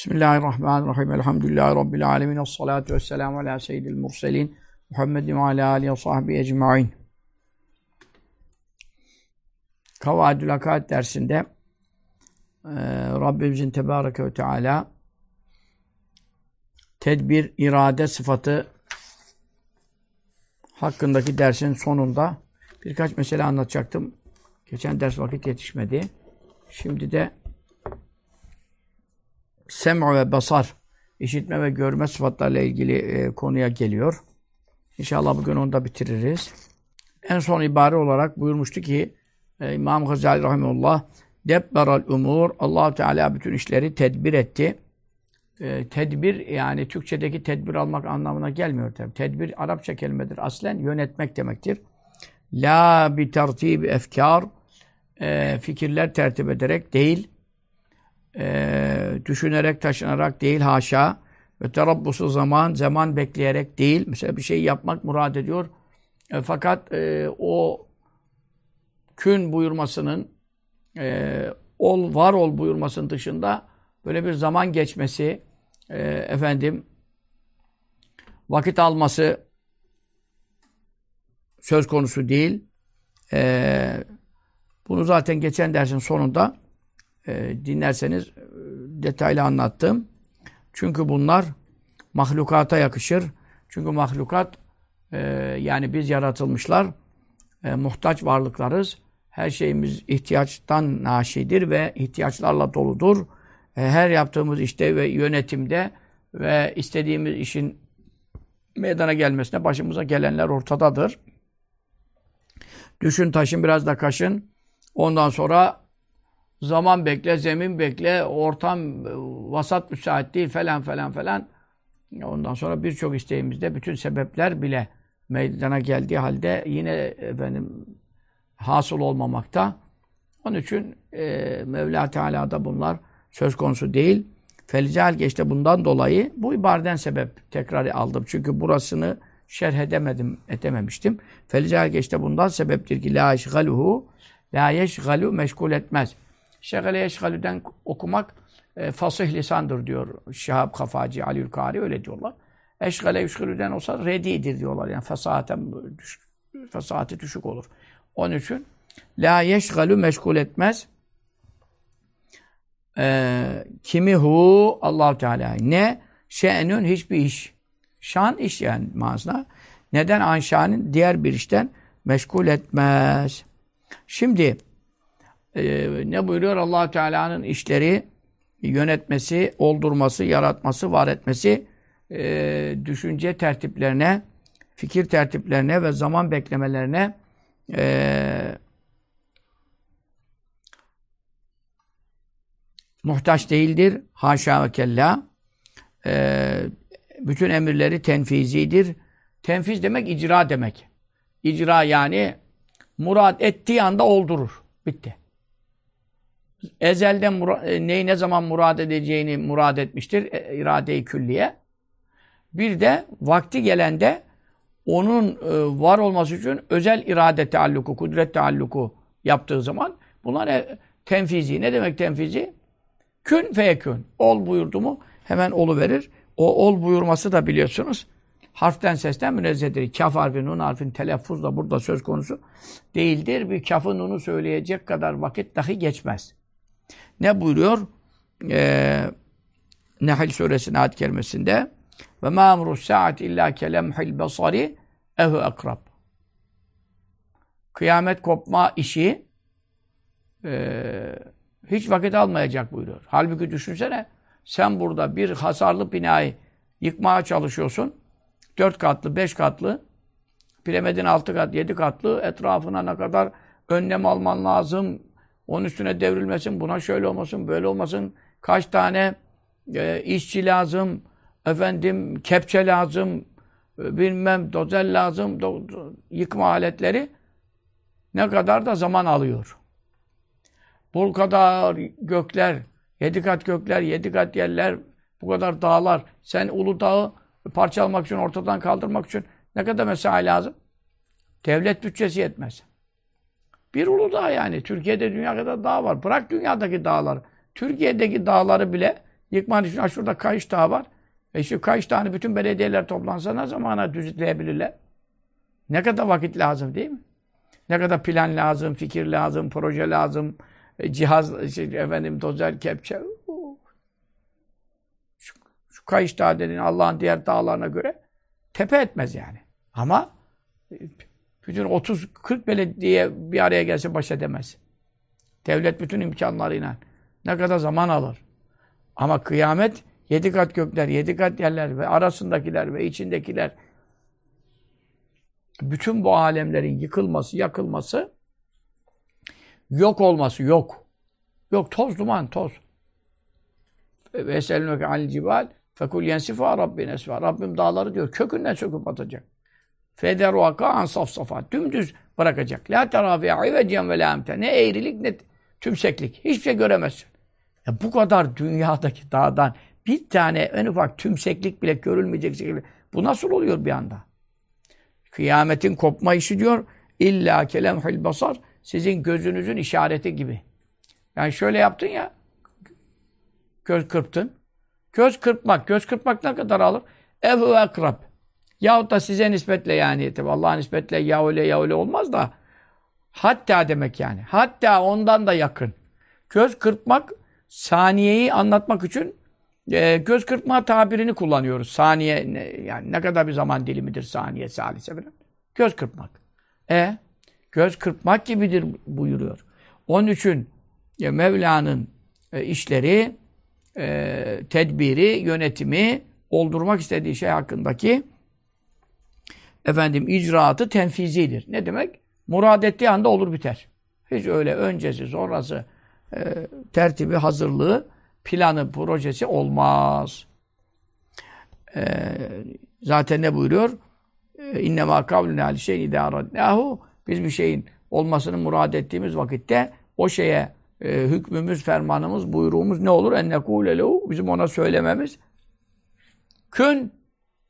Bismillahirrahmanirrahim. Elhamdülillahi Rabbil alemin. Esselatu vesselamu ala seyyidil murselin. Muhammedin ve ala alihi ve sahbihi ecma'in. Kavadül Akaid dersinde e, Rabbimizin Tebareke ve Teala tedbir, irade sıfatı hakkındaki dersin sonunda birkaç mesele anlatacaktım. Geçen ders vakit yetişmedi. Şimdi de sem'u ve basar, işitme ve görme sıfatlarla ilgili e, konuya geliyor. İnşallah bugün onu da bitiririz. En son ibare olarak buyurmuştu ki e, İmam Gazali Rahimullah Debberal umur allah Teala bütün işleri tedbir etti. E, tedbir yani Türkçedeki tedbir almak anlamına gelmiyor tabi. Tedbir Arapça kelimedir. Aslen yönetmek demektir. La bi tertib efkar e, fikirler tertip ederek değil e, düşünerek, taşınarak değil haşa ve terabbusu zaman, zaman bekleyerek değil. Mesela bir şey yapmak murad ediyor. E, fakat e, o kün buyurmasının e, ol, var ol buyurmasının dışında böyle bir zaman geçmesi, e, efendim vakit alması söz konusu değil. E, bunu zaten geçen dersin sonunda e, dinlerseniz e, detaylı anlattım. Çünkü bunlar mahlukata yakışır. Çünkü mahlukat e, yani biz yaratılmışlar e, muhtaç varlıklarız. Her şeyimiz ihtiyaçtan naşidir ve ihtiyaçlarla doludur. Her yaptığımız işte ve yönetimde ve istediğimiz işin meydana gelmesine başımıza gelenler ortadadır. Düşün taşın biraz da kaşın. Ondan sonra zaman bekle, zemin bekle, ortam vasat müsait değil falan falan falan. Ondan sonra birçok isteğimizde bütün sebepler bile meydana geldiği halde yine efendim hasıl olmamakta. Onun için e, Mevla Teala'da bunlar söz konusu değil. Felical işte bundan dolayı bu ibareden sebep tekrar aldım. Çünkü burasını şerh edemedim, edememiştim. Felical işte bundan sebeptir ki la yeşgaluhu la yeşgalu meşgul etmez. Şegale yeşgalüden okumak e, fasih lisandır diyor Şihab Kafacı, Ali Ülkari öyle diyorlar. Eşgale yüşgülüden olsa redidir diyorlar. Yani fesahaten düşük, fesahati düşük olur. Onun için la yeşgalü meşgul etmez. Ee, kimi hu allah Teala ne şe'nün hiçbir iş. Şan iş yani manasına. Neden anşanın diğer bir işten meşgul etmez. Şimdi e, ne buyuruyor allah Teala'nın işleri yönetmesi, oldurması, yaratması, var etmesi e, düşünce tertiplerine, fikir tertiplerine ve zaman beklemelerine e, muhtaç değildir. Haşa ve kella. E, bütün emirleri tenfizidir. Tenfiz demek icra demek. İcra yani murad ettiği anda oldurur. Bitti ezelden e, neyi ne zaman murad edeceğini murad etmiştir. E, irade-i külliye. Bir de vakti gelende onun e, var olması için özel irade tealluku, kudret tealluku yaptığı zaman bunlar e, tenfizi. Ne demek tenfizi? Kün feyekün. Ol buyurdu mu hemen olu verir. O ol buyurması da biliyorsunuz harften sesten münezzehtir. Kaf harfi, nun harfin telaffuz da burada söz konusu değildir. Bir kafın nunu söyleyecek kadar vakit dahi geçmez. Ne buyuruyor? Ee, Nehl suresinin ayet kerimesinde ve ma amru saat illa kelemhil basari ehu akrab. Kıyamet kopma işi e, hiç vakit almayacak buyuruyor. Halbuki düşünsene sen burada bir hasarlı binayı yıkmaya çalışıyorsun. Dört katlı, beş katlı, piramidin altı kat, yedi katlı etrafına ne kadar önlem alman lazım, onun üstüne devrilmesin, buna şöyle olmasın, böyle olmasın. Kaç tane e, işçi lazım, efendim kepçe lazım, e, bilmem dozel lazım, do, do, yıkma aletleri ne kadar da zaman alıyor. Bu kadar gökler, yedi kat gökler, yedi kat yerler, bu kadar dağlar. Sen ulu dağı parçalamak için, ortadan kaldırmak için ne kadar mesai lazım? Devlet bütçesi yetmez. Bir Uludağ yani. Türkiye'de dünya kadar dağ var. Bırak dünyadaki dağlar. Türkiye'deki dağları bile Yıkman için şurada Kayış Dağı var. E işte Kayış Dağı'nı bütün belediyeler toplansa ne zamana düzleyebilirler? Ne kadar vakit lazım değil mi? Ne kadar plan lazım, fikir lazım, proje lazım, e, cihaz, şey, efendim, dozer, kepçe. Şu, şu Kayış Dağı dediğin Allah'ın diğer dağlarına göre tepe etmez yani. Ama e, bütün 30-40 belediye bir araya gelse baş edemez. Devlet bütün imkanlarıyla. Ne kadar zaman alır. Ama kıyamet yedi kat gökler, yedi kat yerler ve arasındakiler ve içindekiler bütün bu alemlerin yıkılması, yakılması yok olması yok. Yok toz duman toz. Ve eselnûke anil cibal fekul yensifa rabbin esfa. Rabbim dağları diyor kökünden söküp atacak. Federuaka an safsafa. Dümdüz bırakacak. La terafi'a ivecen ve la. Ne eğrilik ne tümseklik. Hiçbir şey göremezsin. Ya bu kadar dünyadaki dağdan bir tane en ufak tümseklik bile görülmeyecek şekilde. Bu nasıl oluyor bir anda? Kıyametin kopma işi diyor. İlla kelemhül basar. Sizin gözünüzün işareti gibi. Yani şöyle yaptın ya. Göz kırptın. Göz kırpmak. Göz kırpmak ne kadar alır? Evu ekrab. Yahut da size nispetle yani. Tabi Allah'a nispetle ya öyle ya öyle olmaz da. Hatta demek yani. Hatta ondan da yakın. Göz kırpmak saniyeyi anlatmak için e, göz kırpma tabirini kullanıyoruz. Saniye ne, yani ne kadar bir zaman dilimidir saniye, salise falan. Göz kırpmak. E göz kırpmak gibidir buyuruyor. Onun için e, Mevla'nın e, işleri, e, tedbiri, yönetimi, oldurmak istediği şey hakkındaki efendim icraatı tenfizidir. Ne demek? Murad ettiği anda olur biter. Hiç öyle öncesi, sonrası, e, tertibi, hazırlığı, planı, projesi olmaz. E, zaten ne buyuruyor? İnnemâ kavlüne ali şeyin idâradnâhu Biz bir şeyin olmasını murad ettiğimiz vakitte o şeye e, hükmümüz, fermanımız, buyruğumuz ne olur? Ennekûle lehu Bizim ona söylememiz. Kün,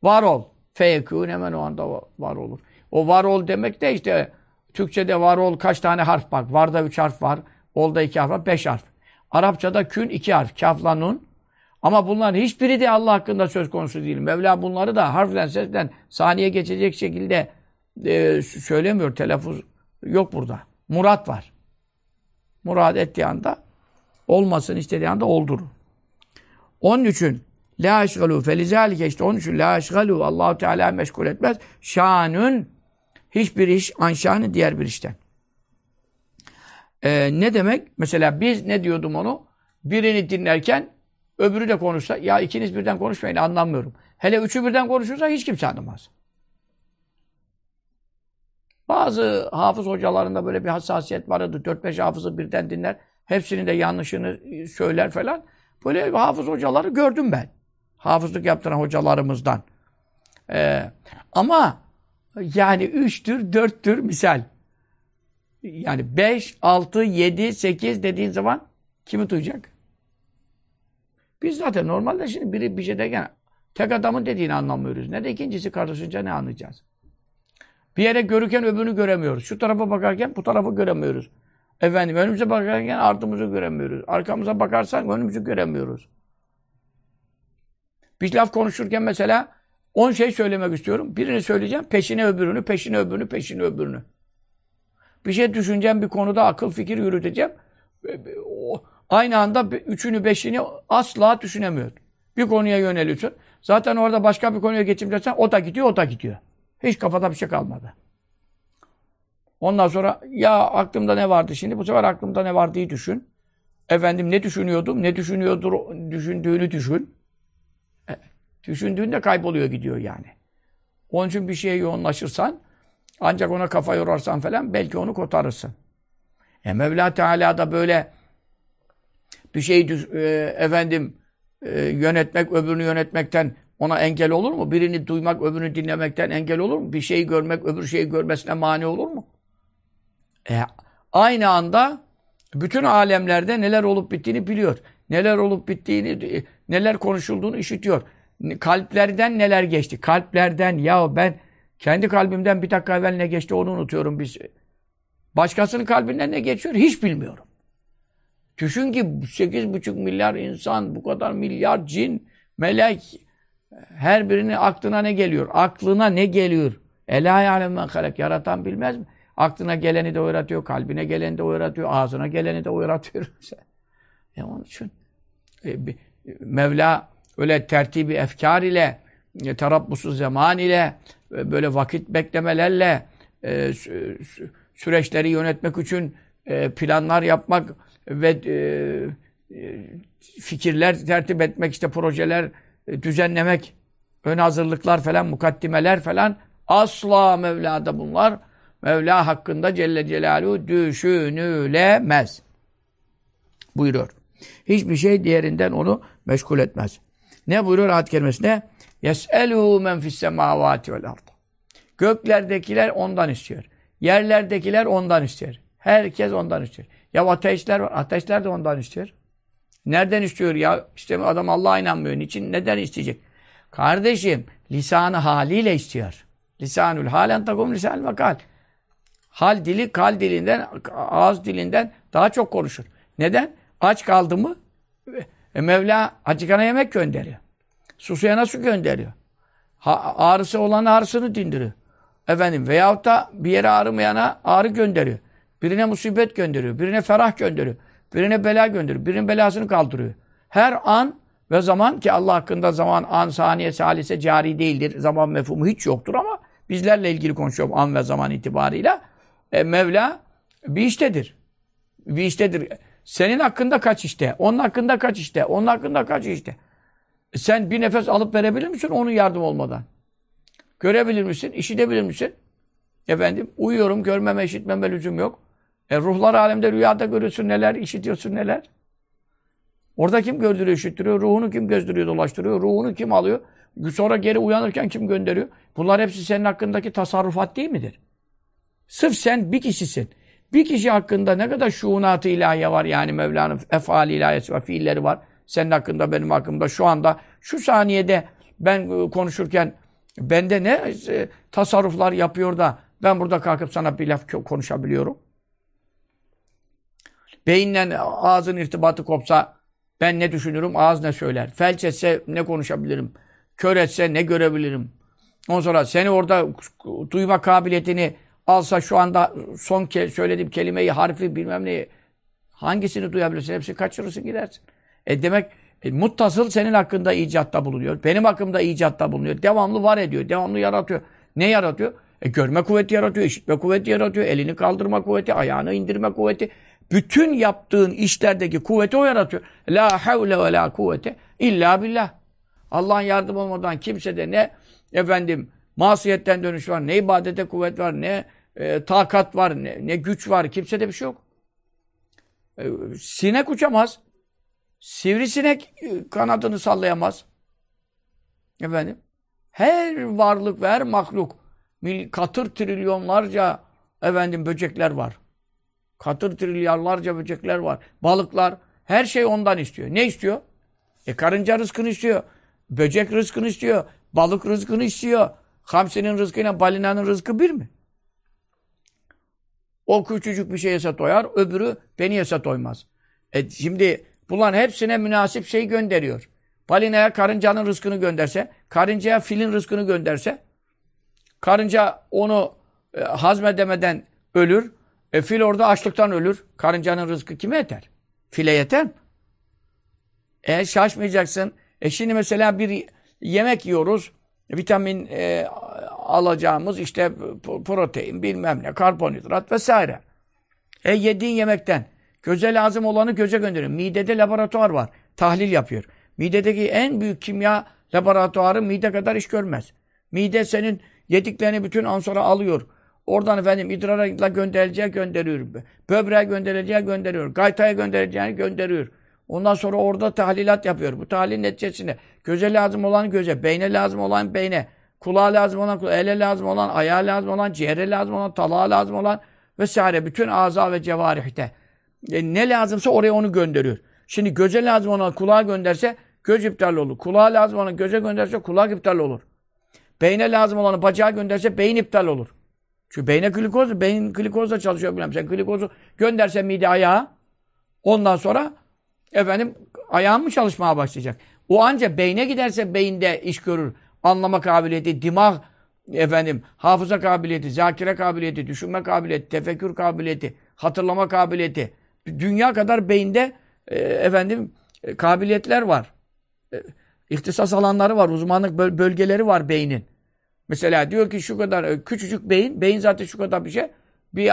var ol. Feyekûn hemen o anda var olur. O var ol demek de işte Türkçe'de var ol kaç tane harf var? Varda üç harf var. Olda iki harf var. Beş harf. Arapçada kün iki harf. Kafla nun. Ama bunların hiçbiri de Allah hakkında söz konusu değil. Mevla bunları da harflen, seslen, saniye geçecek şekilde e, söylemiyor. Telaffuz yok burada. Murat var. Murad ettiği anda olmasın istediği anda oldurur. Onun için la eşgalu felizalike işte onun için la eşgalu Allahu Teala meşgul etmez. Şanun hiçbir iş anşanı diğer bir işten. Ee, ne demek? Mesela biz ne diyordum onu? Birini dinlerken öbürü de konuşsa ya ikiniz birden konuşmayın anlamıyorum. Hele üçü birden konuşursa hiç kimse anlamaz. Bazı hafız hocalarında böyle bir hassasiyet vardı. Dört beş hafızı birden dinler. Hepsinin de yanlışını söyler falan. Böyle hafız hocaları gördüm ben. Hafızlık yaptıran hocalarımızdan. Ee, ama yani üçtür, dörttür misal. Yani beş, altı, yedi, sekiz dediğin zaman kimi duyacak? Biz zaten normalde şimdi biri bir şey derken tek adamın dediğini anlamıyoruz. Ne de ikincisi karışınca ne anlayacağız? Bir yere görürken öbürünü göremiyoruz. Şu tarafa bakarken bu tarafı göremiyoruz. Efendim önümüze bakarken ardımızı göremiyoruz. Arkamıza bakarsan önümüzü göremiyoruz. Bir laf konuşurken mesela on şey söylemek istiyorum. Birini söyleyeceğim, peşine öbürünü, peşine öbürünü, peşine öbürünü. Bir şey düşüneceğim bir konuda akıl fikir yürüteceğim. Aynı anda üçünü, beşini asla düşünemiyor. Bir konuya yöneliyorsun. Zaten orada başka bir konuya geçeyim dersen o da gidiyor, o da gidiyor. Hiç kafada bir şey kalmadı. Ondan sonra ya aklımda ne vardı şimdi? Bu sefer aklımda ne vardı düşün. Efendim ne düşünüyordum? Ne düşünüyordur? Düşündüğünü düşün. E, düşündüğünde kayboluyor gidiyor yani. Onun için bir şeye yoğunlaşırsan ancak ona kafa yorarsan falan belki onu kotarırsın. E Mevla Teala da böyle bir şey e, efendim e, yönetmek, öbürünü yönetmekten ona engel olur mu? Birini duymak, öbürünü dinlemekten engel olur mu? Bir şeyi görmek, öbür şeyi görmesine mani olur mu? E, aynı anda bütün alemlerde neler olup bittiğini biliyor. Neler olup bittiğini, neler konuşulduğunu işitiyor. Kalplerden neler geçti? Kalplerden ya ben kendi kalbimden bir dakika evvel ne geçti onu unutuyorum biz. Başkasının kalbinden ne geçiyor hiç bilmiyorum. Düşün ki 8,5 milyar insan, bu kadar milyar cin, melek, her birinin aklına ne geliyor? Aklına ne geliyor? Ela yâlem men halek. Yaratan bilmez mi? Aklına geleni de öğretiyor, kalbine geleni de öğretiyor, ağzına geleni de öğretiyor. e onun için Mevla öyle tertibi efkar ile, e, tarabbusu zaman ile, e, böyle vakit beklemelerle, e, süreçleri yönetmek için e, planlar yapmak ve e, e, fikirler tertip etmek, işte projeler e, düzenlemek, ön hazırlıklar falan, mukaddimeler falan asla Mevla'da bunlar Mevla hakkında Celle Celaluhu düşünülemez. Buyuruyor. Hiçbir şey diğerinden onu meşgul etmez. Ne buyuruyor ayet kerimesinde? يَسْأَلُوا مَنْ فِي السَّمَاوَاتِ وَالْاَرْضِ Göklerdekiler ondan istiyor. Yerlerdekiler ondan istiyor. Herkes ondan istiyor. Ya ateistler var. Ateistler de ondan istiyor. Nereden istiyor ya? İşte adam Allah'a inanmıyor. Niçin? Neden isteyecek? Kardeşim lisanı haliyle istiyor. Lisanül halen takum lisanül vakal. Hal dili kal dilinden, ağız dilinden daha çok konuşur. Neden? Aç kaldı mı e, Mevla acıkana yemek gönderiyor. Susuyana su gönderiyor. Ha, ağrısı olan ağrısını dindiriyor. Efendim veyahut da bir yere ağrımayana ağrı gönderiyor. Birine musibet gönderiyor. Birine ferah gönderiyor. Birine bela gönderiyor. Birinin belasını kaldırıyor. Her an ve zaman ki Allah hakkında zaman, an, saniye, salise cari değildir. Zaman mefhumu hiç yoktur ama bizlerle ilgili konuşuyorum an ve zaman itibarıyla. E, Mevla bir iştedir. Bir iştedir. Senin hakkında kaç işte, onun hakkında kaç işte, onun hakkında kaç işte. E, sen bir nefes alıp verebilir misin onun yardım olmadan? Görebilir misin? İşitebilir misin? Efendim uyuyorum, görmeme, işitmeme lüzum yok. E, ruhlar alemde rüyada görüyorsun neler, işitiyorsun neler. Orada kim gördürüyor, işittiriyor? Ruhunu kim gözdürüyor, dolaştırıyor? Ruhunu kim alıyor? Sonra geri uyanırken kim gönderiyor? Bunlar hepsi senin hakkındaki tasarrufat değil midir? Sırf sen bir kişisin. Bir kişi hakkında ne kadar şuunat-ı ilahiye var yani Mevla'nın efali ilahiyesi var, fiilleri var. Senin hakkında, benim hakkımda şu anda, şu saniyede ben e, konuşurken bende ne e, tasarruflar yapıyor da ben burada kalkıp sana bir laf konuşabiliyorum. Beyinle ağzın irtibatı kopsa ben ne düşünürüm, ağız ne söyler. Felç etse ne konuşabilirim. Kör etse ne görebilirim. Ondan sonra seni orada duyma kabiliyetini alsa şu anda son ke söylediğim kelimeyi, harfi bilmem neyi hangisini duyabilirsin? Hepsini kaçırırsın gidersin. E demek e, muttasıl senin hakkında icatta bulunuyor. Benim hakkımda icatta bulunuyor. Devamlı var ediyor. Devamlı yaratıyor. Ne yaratıyor? E, görme kuvveti yaratıyor, işitme kuvveti yaratıyor, elini kaldırma kuvveti, ayağını indirme kuvveti. Bütün yaptığın işlerdeki kuvveti o yaratıyor. La havle ve la kuvvete illa billah. Allah'ın yardım olmadan kimsede ne efendim masiyetten dönüş var, ne ibadete kuvvet var, ne e, takat var, ne, ne güç var. Kimsede bir şey yok. E, sinek uçamaz. Sivrisinek e, kanadını sallayamaz. Efendim. Her varlık ve her mahluk katır trilyonlarca efendim böcekler var. Katır trilyarlarca böcekler var. Balıklar. Her şey ondan istiyor. Ne istiyor? E karınca rızkını istiyor. Böcek rızkını istiyor. Balık rızkını istiyor. Hamsinin rızkıyla balinanın rızkı bir mi? O küçücük bir şey yese doyar, öbürü beni yese doymaz. E şimdi bunların hepsine münasip şey gönderiyor. Balinaya karıncanın rızkını gönderse, karıncaya filin rızkını gönderse, karınca onu e, hazmedemeden ölür, e, fil orada açlıktan ölür. Karıncanın rızkı kime yeter? File yeter mi? E şaşmayacaksın. E şimdi mesela bir yemek yiyoruz. Vitamin e, alacağımız işte protein bilmem ne, karbonhidrat vesaire. E yediğin yemekten göze lazım olanı göze gönderiyor. Midede laboratuvar var. Tahlil yapıyor. Midedeki en büyük kimya laboratuvarı mide kadar iş görmez. Mide senin yediklerini bütün an sonra alıyor. Oradan efendim idrarla gönderileceği gönderiyor. Böbreğe gönderileceği gönderiyor. Gaytaya gönderileceğini gönderiyor. Ondan sonra orada tahlilat yapıyor. Bu tahlil neticesinde göze lazım olan göze, beyne lazım olan beyne, kulağa lazım olan ele lazım olan, ayağa lazım olan, ciğere lazım olan, talağa lazım olan vesaire bütün aza ve cevarihte. E, ne lazımsa oraya onu gönderiyor. Şimdi göze lazım olan kulağa gönderse göz iptal olur. Kulağa lazım olan göze gönderse kulak iptal olur. Beyne lazım olanı bacağa gönderse beyin iptal olur. Çünkü beyne glikoz, beyin glikozla çalışıyor bilmem. Sen glikozu göndersen mide ayağa Ondan sonra efendim ayağın mı çalışmaya başlayacak? O anca beyne giderse beyinde iş görür. Anlama kabiliyeti, dimağ efendim, hafıza kabiliyeti, zakire kabiliyeti, düşünme kabiliyeti, tefekkür kabiliyeti, hatırlama kabiliyeti. Dünya kadar beyinde e, efendim e, kabiliyetler var. E, ihtisas alanları var, uzmanlık bölgeleri var beynin. Mesela diyor ki şu kadar e, küçücük beyin, beyin zaten şu kadar bir şey. Bir,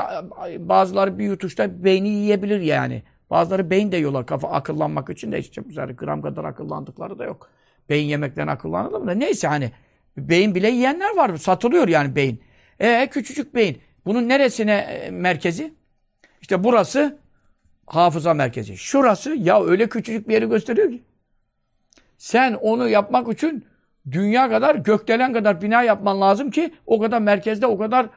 bazıları bir yutuşta beyni yiyebilir yani. Bazıları beyin de yiyorlar kafa akıllanmak için de işte gram kadar akıllandıkları da yok. Beyin yemekten akıllanılır mı neyse hani beyin bile yiyenler var. Satılıyor yani beyin. E küçücük beyin. Bunun neresine e, merkezi? İşte burası hafıza merkezi. Şurası ya öyle küçücük bir yeri gösteriyor ki. Sen onu yapmak için dünya kadar gökdelen kadar bina yapman lazım ki o kadar merkezde o kadar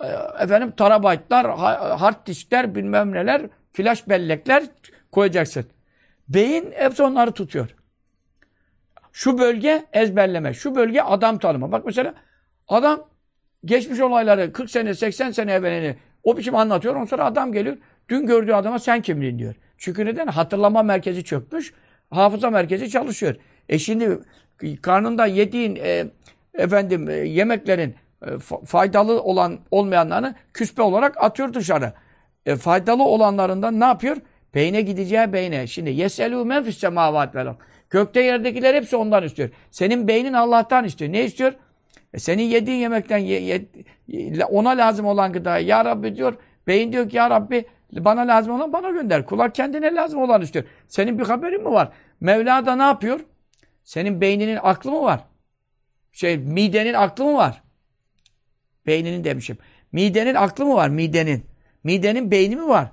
e, efendim terabaytlar, hard diskler bilmem neler, flash bellekler koyacaksın. Beyin hepsi onları tutuyor. Şu bölge ezberleme, şu bölge adam tanıma. Bak mesela adam geçmiş olayları 40 sene, 80 sene evvelini o biçim anlatıyor. Ondan sonra adam geliyor. Dün gördüğü adama sen kimliğin diyor. Çünkü neden? Hatırlama merkezi çökmüş. Hafıza merkezi çalışıyor. E şimdi karnında yediğin e, efendim e, yemeklerin e, faydalı olan olmayanlarını küspe olarak atıyor dışarı. E, faydalı olanlarından ne yapıyor? Beyne gideceği beyne. Şimdi yeselû men fis semâvât vel Gökte yerdekiler hepsi ondan istiyor. Senin beynin Allah'tan istiyor. Ne istiyor? E senin yediğin yemekten ye, ye, ona lazım olan gıdayı. Ya Rabbi diyor. Beyin diyor ki ya Rabbi bana lazım olan bana gönder. Kulak kendine lazım olan istiyor. Senin bir haberin mi var? Mevla da ne yapıyor? Senin beyninin aklı mı var? Şey midenin aklı mı var? Beyninin demişim. Midenin aklı mı var? Midenin. Midenin beyni mi var?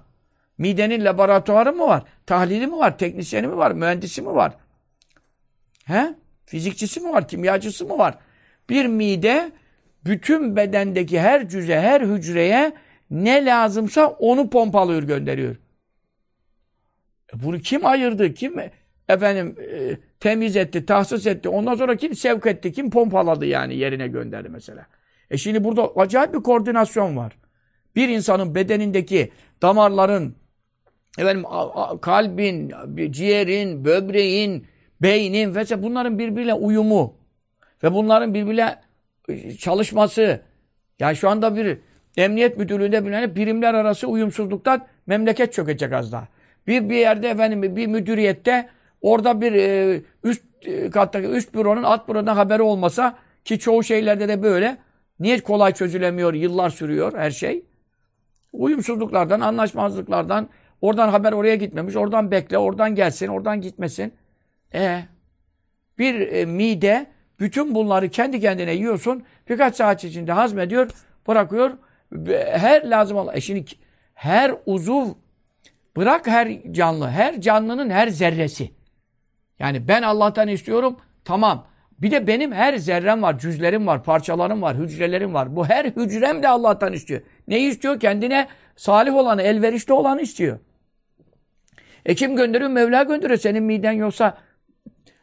Midenin laboratuvarı mı var? Tahlili mi var? Teknisyeni mi var? Mühendisi mi var? He? Fizikçisi mi var? Kimyacısı mı var? Bir mide bütün bedendeki her cüze, her hücreye ne lazımsa onu pompalıyor, gönderiyor. E bunu kim ayırdı? Kim efendim e, temiz etti, tahsis etti? Ondan sonra kim sevk etti? Kim pompaladı yani yerine gönderdi mesela? E şimdi burada acayip bir koordinasyon var. Bir insanın bedenindeki damarların, efendim, kalbin, ciğerin, böbreğin, beynin vesaire bunların birbiriyle uyumu ve bunların birbiriyle e, çalışması. Yani şu anda bir emniyet müdürlüğünde bilinen birimler arası uyumsuzluktan memleket çökecek az daha. Bir bir yerde efendim bir müdüriyette orada bir e, üst e, kattaki üst büronun alt bürodan haberi olmasa ki çoğu şeylerde de böyle niye kolay çözülemiyor, yıllar sürüyor her şey. Uyumsuzluklardan, anlaşmazlıklardan, oradan haber oraya gitmemiş, oradan bekle, oradan gelsin, oradan gitmesin. E bir e, mide bütün bunları kendi kendine yiyorsun. Birkaç saat içinde hazmediyor, bırakıyor. Her lazım olan. E şimdi her uzuv bırak her canlı. Her canlının her zerresi. Yani ben Allah'tan istiyorum. Tamam. Bir de benim her zerrem var, cüzlerim var, parçalarım var, hücrelerim var. Bu her hücrem de Allah'tan istiyor. Ne istiyor? Kendine salih olanı, elverişli olanı istiyor. E kim gönderiyor? Mevla gönderiyor. Senin miden yoksa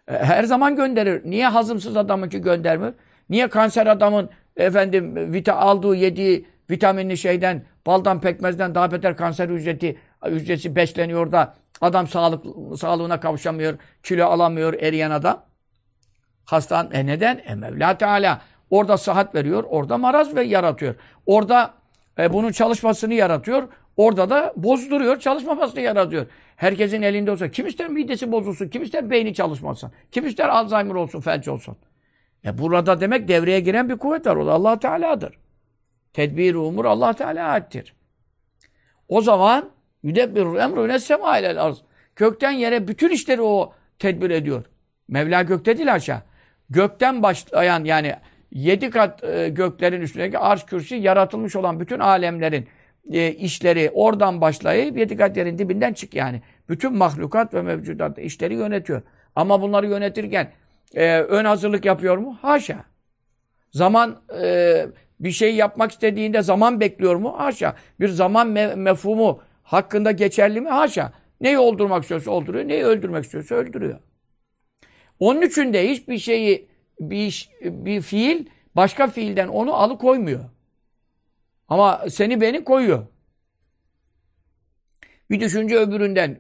her zaman gönderir. Niye hazımsız adamın ki göndermiyor? Niye kanser adamın efendim vita aldığı, yediği vitaminli şeyden, baldan, pekmezden daha beter kanser hücreti, hücresi besleniyor da adam sağlık, sağlığına kavuşamıyor, kilo alamıyor eriyen adam. Hastan, e neden? E Mevla Teala orada sıhhat veriyor, orada maraz ve yaratıyor. Orada e, bunun çalışmasını yaratıyor, orada da bozduruyor, çalışmamasını yaratıyor. Herkesin elinde olsa kim ister midesi bozulsun, kim ister beyni çalışmasın, kim ister Alzheimer olsun, felç olsun. E burada demek devreye giren bir kuvvet var. O da allah Teala'dır. Tedbir umur allah Teala aittir. O zaman yüdebbirur emru nessema ilel arz. Kökten yere bütün işleri o tedbir ediyor. Mevla gökte değil aşağı. Gökten başlayan yani yedi kat e, göklerin üstündeki arş kürsi yaratılmış olan bütün alemlerin e, işleri oradan başlayıp yedi kat yerin dibinden çık yani. Bütün mahlukat ve mevcudat işleri yönetiyor. Ama bunları yönetirken e, ön hazırlık yapıyor mu? Haşa. Zaman e, bir şey yapmak istediğinde zaman bekliyor mu? Haşa. Bir zaman me mefhumu hakkında geçerli mi? Haşa. Neyi öldürmek istiyorsa öldürüyor, neyi öldürmek istiyorsa öldürüyor. Onun için de hiçbir şeyi, bir, bir fiil başka fiilden onu alıkoymuyor. Ama seni beni koyuyor. Bir düşünce öbüründen.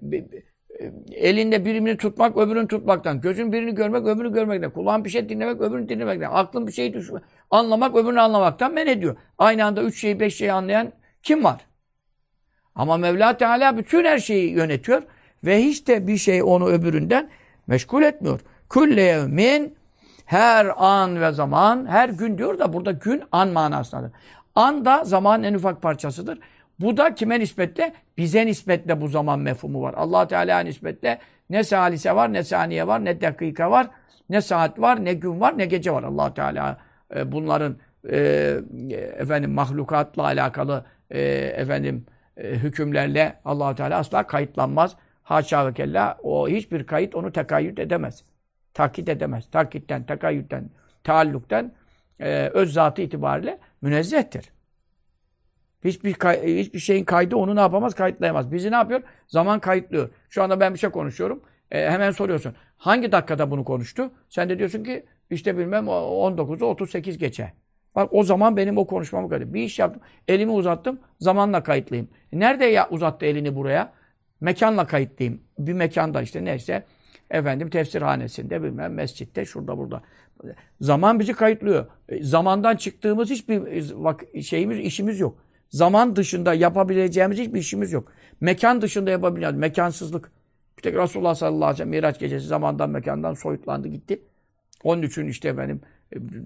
Elinde birini tutmak, öbürünü tutmaktan. Gözün birini görmek, öbürünü görmekten. Kulağın bir şey dinlemek, öbürünü dinlemekten. Aklın bir şeyi düşünmek, anlamak, öbürünü anlamaktan men ediyor. Aynı anda üç şeyi, beş şeyi anlayan kim var? Ama Mevla Teala bütün her şeyi yönetiyor. Ve hiç de bir şey onu öbüründen meşgul etmiyor. Külle yevmin her an ve zaman, her gün diyor da burada gün an manasındadır. An da zamanın en ufak parçasıdır. Bu da kime nispetle? Bize nispetle bu zaman mefhumu var. allah Teala nispetle ne salise var, ne saniye var, ne dakika var, ne saat var, ne gün var, ne gece var. allah Teala e, bunların e, efendim mahlukatla alakalı e, efendim e, hükümlerle allah Teala asla kayıtlanmaz. Haşa ve kella o hiçbir kayıt onu tekayyüt edemez. Takit edemez. Takitten, tekayyütten, taallukten e, öz zatı itibariyle münezzehtir. Hiçbir, hiçbir şeyin kaydı onu ne yapamaz? Kayıtlayamaz. Bizi ne yapıyor? Zaman kayıtlıyor. Şu anda ben bir şey konuşuyorum. E, hemen soruyorsun. Hangi dakikada bunu konuştu? Sen de diyorsun ki işte bilmem 19'u 38 geçe. Bak o zaman benim o konuşmamı kaydı. Bir iş yaptım. Elimi uzattım. Zamanla kayıtlıyım. Nerede ya uzattı elini buraya? Mekanla kayıtlıyım. Bir mekanda işte neyse efendim tefsirhanesinde bilmem mescitte şurada burada. Zaman bizi kayıtlıyor. E, zamandan çıktığımız hiçbir şeyimiz işimiz yok. Zaman dışında yapabileceğimiz hiçbir işimiz yok. Mekan dışında yapabileceğimiz mekansızlık. Bir tek Resulullah sallallahu aleyhi ve sellem Miraç gecesi zamandan mekandan soyutlandı gitti. Onun için işte benim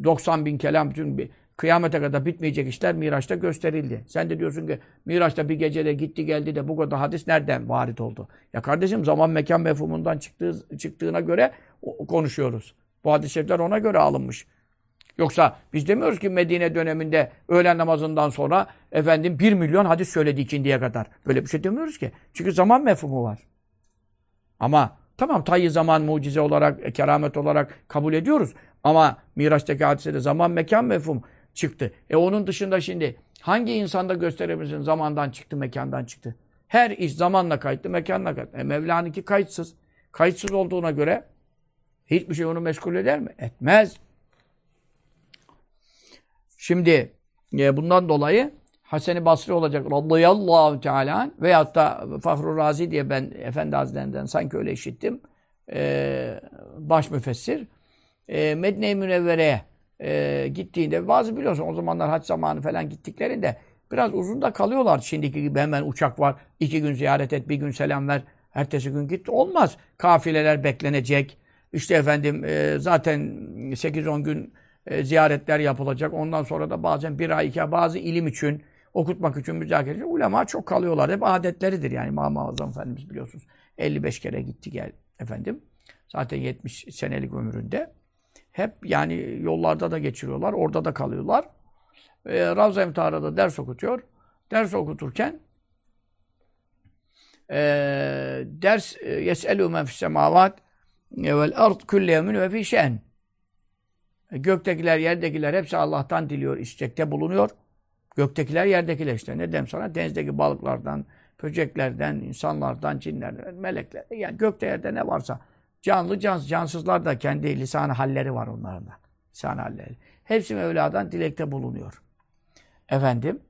90 e, bin kelam bütün bir kıyamete kadar bitmeyecek işler Miraç'ta gösterildi. Sen de diyorsun ki Miraç'ta bir gecede gitti geldi de bu kadar hadis nereden varit oldu? Ya kardeşim zaman mekan mefhumundan çıktığı, çıktığına göre konuşuyoruz. Bu şerifler ona göre alınmış. Yoksa biz demiyoruz ki Medine döneminde öğlen namazından sonra efendim bir milyon hadis söyledi ikindiye kadar. Böyle bir şey demiyoruz ki. Çünkü zaman mefhumu var. Ama tamam tayyi zaman mucize olarak, keramet olarak kabul ediyoruz. Ama Miraç'taki hadisede zaman mekan mefhum çıktı. E onun dışında şimdi hangi insanda gösterebilirsin zamandan çıktı, mekandan çıktı? Her iş zamanla kayıtlı, mekanla kayıtlı. E Mevla'nınki kayıtsız. Kayıtsız olduğuna göre hiçbir şey onu meşgul eder mi? Etmez. Şimdi e, bundan dolayı Hasan-ı Basri olacak radıyallahu teala veyahut da Fahru Razi diye ben Efendi Hazretlerinden sanki öyle işittim. E, baş müfessir. E, Medine-i Münevvere'ye e, gittiğinde bazı biliyorsun o zamanlar haç zamanı falan gittiklerinde biraz uzun da kalıyorlar. Şimdiki gibi hemen uçak var. iki gün ziyaret et, bir gün selam ver. Ertesi gün git. Olmaz. Kafileler beklenecek. İşte efendim e, zaten 8-10 gün e, ziyaretler yapılacak. Ondan sonra da bazen bir ay iki ay bazı ilim için, okutmak için müzakere için ulema çok kalıyorlar. Hep adetleridir yani İmam-ı Azam Efendimiz biliyorsunuz. 55 kere gitti gel efendim. Zaten 70 senelik ömründe. Hep yani yollarda da geçiriyorlar. Orada da kalıyorlar. E, Ravza Emtihara'da ders okutuyor. Ders okuturken e, ders e, yes'elû men fis semavat vel ard külle yemin ve fi şen e, göktekiler, yerdekiler hepsi Allah'tan diliyor, istekte bulunuyor. Göktekiler, yerdekiler işte. Ne dem sana? Denizdeki balıklardan, böceklerden, insanlardan, cinlerden, melekler. Yani gökte yerde ne varsa canlı, cansız, cansızlar da kendi lisan halleri var onların da. Lisan halleri. Hepsi Mevla'dan dilekte bulunuyor. Efendim,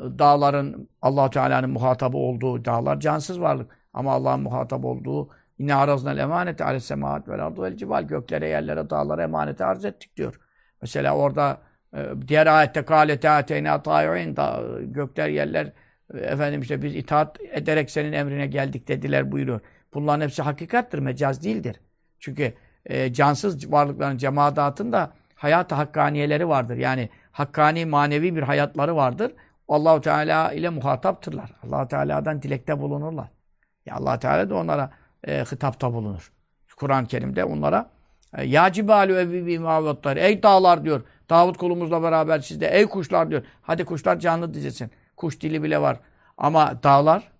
dağların allah Teala'nın muhatabı olduğu dağlar cansız varlık. Ama Allah'ın muhatap olduğu Yine araznal emaneti ale semaat vel ardu vel cibal. Göklere, yerlere, dağlara emaneti arz ettik diyor. Mesela orada e, diğer ayette kâlete ateyna ta'i'in gökler, yerler efendim işte biz itaat ederek senin emrine geldik dediler buyuruyor. Bunların hepsi hakikattir, mecaz değildir. Çünkü e, cansız varlıkların cemaatında hayat hakkaniyeleri vardır. Yani hakkani manevi bir hayatları vardır. Allahu Teala ile muhataptırlar. Allah Teala'dan dilekte bulunurlar. Ya Allah Teala da onlara e, hitapta bulunur. Kur'an-ı Kerim'de onlara e, Ya cibalü evvibi mavettar. Ey dağlar diyor. Davut kulumuzla beraber sizde. Ey kuşlar diyor. Hadi kuşlar canlı dizesin. Kuş dili bile var. Ama dağlar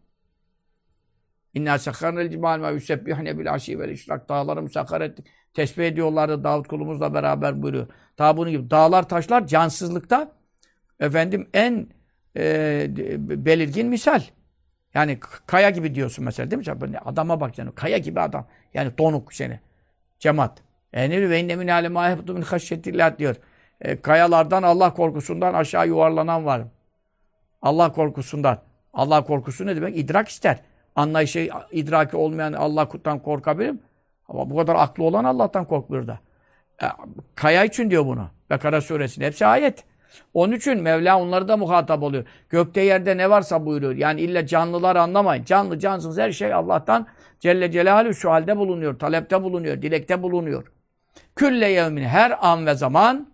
İnna sakharnel cimal ve yusebbihne bil aşi vel işrak. Dağları musakhar ettik. Tesbih ediyorlardı Davut kulumuzla beraber buyuruyor. Daha bunun gibi. Dağlar taşlar cansızlıkta efendim en e, belirgin misal. Yani kaya gibi diyorsun mesela değil mi? Adama bak yani. Kaya gibi adam. Yani donuk seni. Cemaat. Enir ve inne min ale ma min diyor. E, kayalardan Allah korkusundan aşağı yuvarlanan var. Allah korkusundan. Allah korkusu ne demek? İdrak ister. Anlayışı, idraki olmayan Allah'tan korkabilir mi? Ama bu kadar aklı olan Allah'tan korkmuyor da. E, kaya için diyor bunu. Bekara suresinde. Hepsi ayet. Onun için Mevla onları da muhatap oluyor. Gökte yerde ne varsa buyuruyor. Yani illa canlılar anlamayın. Canlı cansız her şey Allah'tan Celle Celaluhu şu halde bulunuyor. Talepte bulunuyor. Dilekte bulunuyor. Külle yevmin her an ve zaman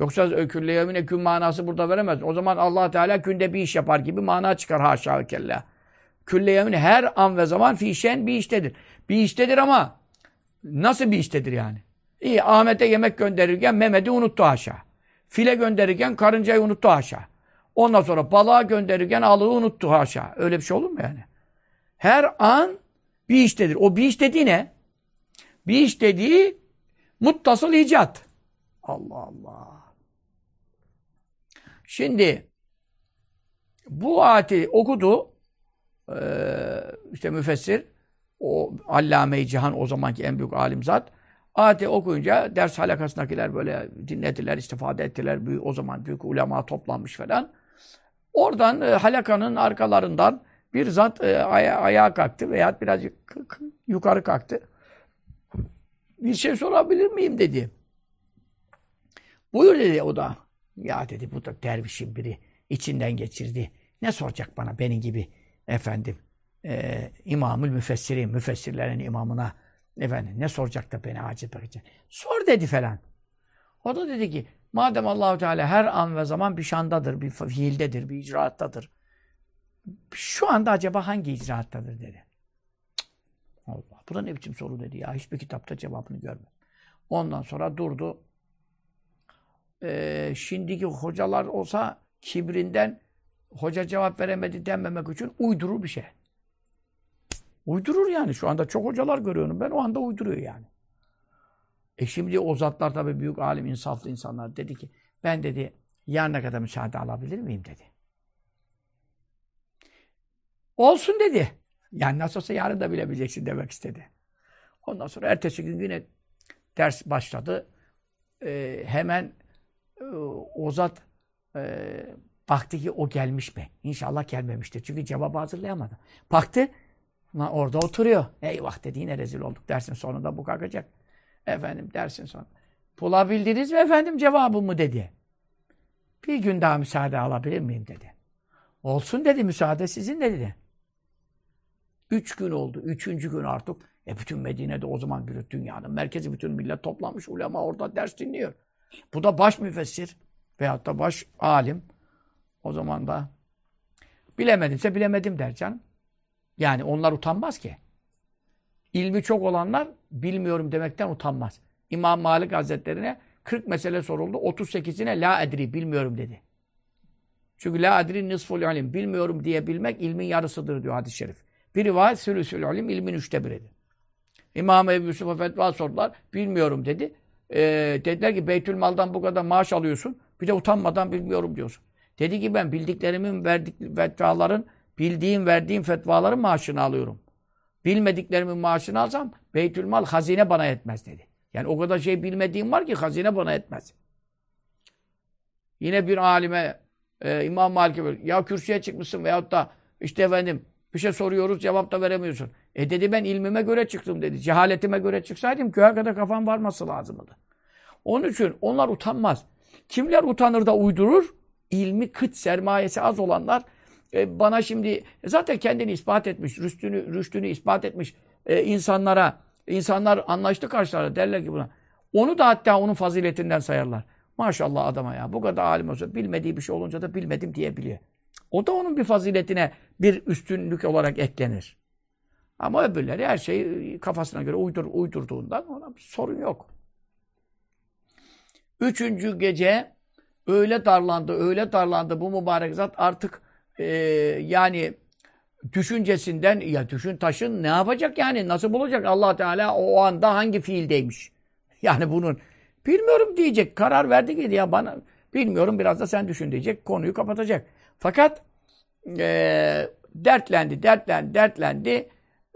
Yoksa külle yevmine manası burada veremez. O zaman allah Teala günde bir iş yapar gibi mana çıkar haşa ve kella. Külle yevmine her an ve zaman fişen bir iştedir. Bir iştedir ama nasıl bir iştedir yani? İyi Ahmet'e yemek gönderirken Mehmet'i unuttu haşa. File gönderirken karıncayı unuttu haşa. Ondan sonra balığa gönderirken alığı unuttu haşa. Öyle bir şey olur mu yani? Her an bir iştedir. O bir iş dediği ne? Bir iş dediği muttasıl icat. Allah Allah. Şimdi bu ayeti okudu ee, işte müfessir o Allame-i Cihan o zamanki en büyük alim zat ayeti okuyunca ders halakasındakiler böyle dinlediler, istifade ettiler. Büyük, o zaman büyük ulema toplanmış falan. Oradan e, halakanın arkalarından bir zat e, aya, ayağa kalktı veya birazcık yukarı kalktı. Bir şey sorabilir miyim dedi. Buyur dedi o da. Ya dedi bu da dervişin biri içinden geçirdi. Ne soracak bana benim gibi efendim e, imamül müfessirin, müfessirlerin imamına efendim ne soracak da beni acil bakacak. Sor dedi falan. O da dedi ki madem Allahu Teala her an ve zaman bir şandadır, bir fiildedir, bir icraattadır. Şu anda acaba hangi icraattadır dedi. Allah. Bu da ne biçim soru dedi ya. Hiçbir kitapta cevabını görmedim. Ondan sonra durdu e, şimdiki hocalar olsa kibrinden hoca cevap veremedi denmemek için uydurur bir şey. Uydurur yani. Şu anda çok hocalar görüyorum ben. O anda uyduruyor yani. E şimdi o zatlar tabii büyük alim, insaflı insanlar dedi ki ben dedi yarına kadar müsaade alabilir miyim dedi. Olsun dedi. Yani nasıl olsa yarın da bilebileceksin demek istedi. Ondan sonra ertesi gün yine ders başladı. Ee, hemen o zat e, baktı ki o gelmiş mi? İnşallah gelmemiştir. Çünkü cevabı hazırlayamadı. Baktı, orada oturuyor. Eyvah dedi yine rezil olduk. Dersin sonunda bu kalkacak. Efendim dersin son. Bulabildiniz mi efendim cevabımı dedi. Bir gün daha müsaade alabilir miyim dedi. Olsun dedi müsaade sizin dedi. Üç gün oldu. Üçüncü gün artık. E bütün Medine'de o zaman bir dünyanın merkezi bütün millet toplanmış. Ulema orada ders dinliyor. Bu da baş müfessir veyahut da baş alim. O zaman da bilemedimse bilemedim der canım. Yani onlar utanmaz ki. İlmi çok olanlar bilmiyorum demekten utanmaz. İmam Malik Hazretlerine 40 mesele soruldu. 38'ine la edri bilmiyorum dedi. Çünkü la edri nisful ilim. Bilmiyorum diyebilmek ilmin yarısıdır diyor hadis-i şerif. Bir rivayet sülüsül ilim ilmin üçte biridir. İmam Ebu Yusuf'a fetva sordular. Bilmiyorum dedi e, dediler ki Beytülmal'dan bu kadar maaş alıyorsun. Bir de utanmadan bilmiyorum diyorsun. Dedi ki ben bildiklerimin verdik fetvaların, bildiğim verdiğim fetvaların maaşını alıyorum. Bilmediklerimin maaşını alsam Beytülmal hazine bana yetmez dedi. Yani o kadar şey bilmediğim var ki hazine bana yetmez. Yine bir alime e, İmam Malik'e ya kürsüye çıkmışsın veyahut da işte efendim bir şey soruyoruz cevap da veremiyorsun. E dedi ben ilmime göre çıktım dedi. Cehaletime göre çıksaydım köye kadar kafam varması lazımdı. Onun için onlar utanmaz. Kimler utanır da uydurur? İlmi kıt, sermayesi az olanlar e, bana şimdi e, zaten kendini ispat etmiş, rüştünü, rüştünü ispat etmiş e, insanlara, insanlar anlaştı karşılarına derler ki buna. Onu da hatta onun faziletinden sayarlar. Maşallah adama ya bu kadar alim olsa bilmediği bir şey olunca da bilmedim diyebiliyor. O da onun bir faziletine bir üstünlük olarak eklenir. Ama öbürleri her şeyi kafasına göre uydur, uydurduğundan ona bir sorun yok. Üçüncü gece öyle darlandı, öyle darlandı bu mübarek zat artık e, yani düşüncesinden ya düşün taşın ne yapacak yani nasıl bulacak Allah Teala o anda hangi fiildeymiş? Yani bunun bilmiyorum diyecek. Karar verdi ki ya bana bilmiyorum biraz da sen düşün diyecek. Konuyu kapatacak. Fakat e, dertlendi, dertlendi, dertlendi.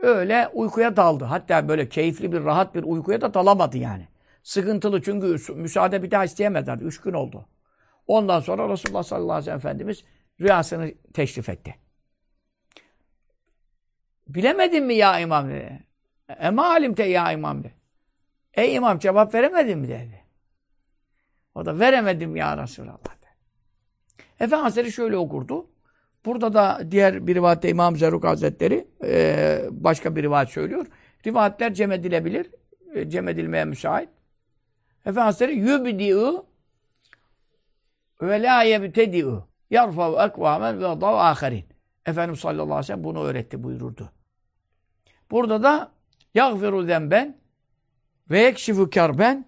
Öyle uykuya daldı. Hatta böyle keyifli bir, rahat bir uykuya da dalamadı yani. Sıkıntılı çünkü müsaade bir daha isteyemediler. Üç gün oldu. Ondan sonra Resulullah sallallahu aleyhi ve sellem Efendimiz rüyasını teşrif etti. Bilemedin mi ya imam dedi. Ema alimte ya imam dedi. Ey imam cevap veremedin mi dedi. O da veremedim ya Resulallah dedi. Efendimiz şöyle okurdu. Burada da diğer bir rivayette İmam Zerruk Hazretleri e, başka bir rivayet söylüyor. Rivayetler cem edilebilir. E, cem edilmeye müsait. Efendimiz yubdi'u ve la yebtedi'u yarfa'u ekvamen ve dav aherin. Efendimiz sallallahu aleyhi ve sellem bunu öğretti buyururdu. Burada da yagfiru zemben ve yekşifu kerben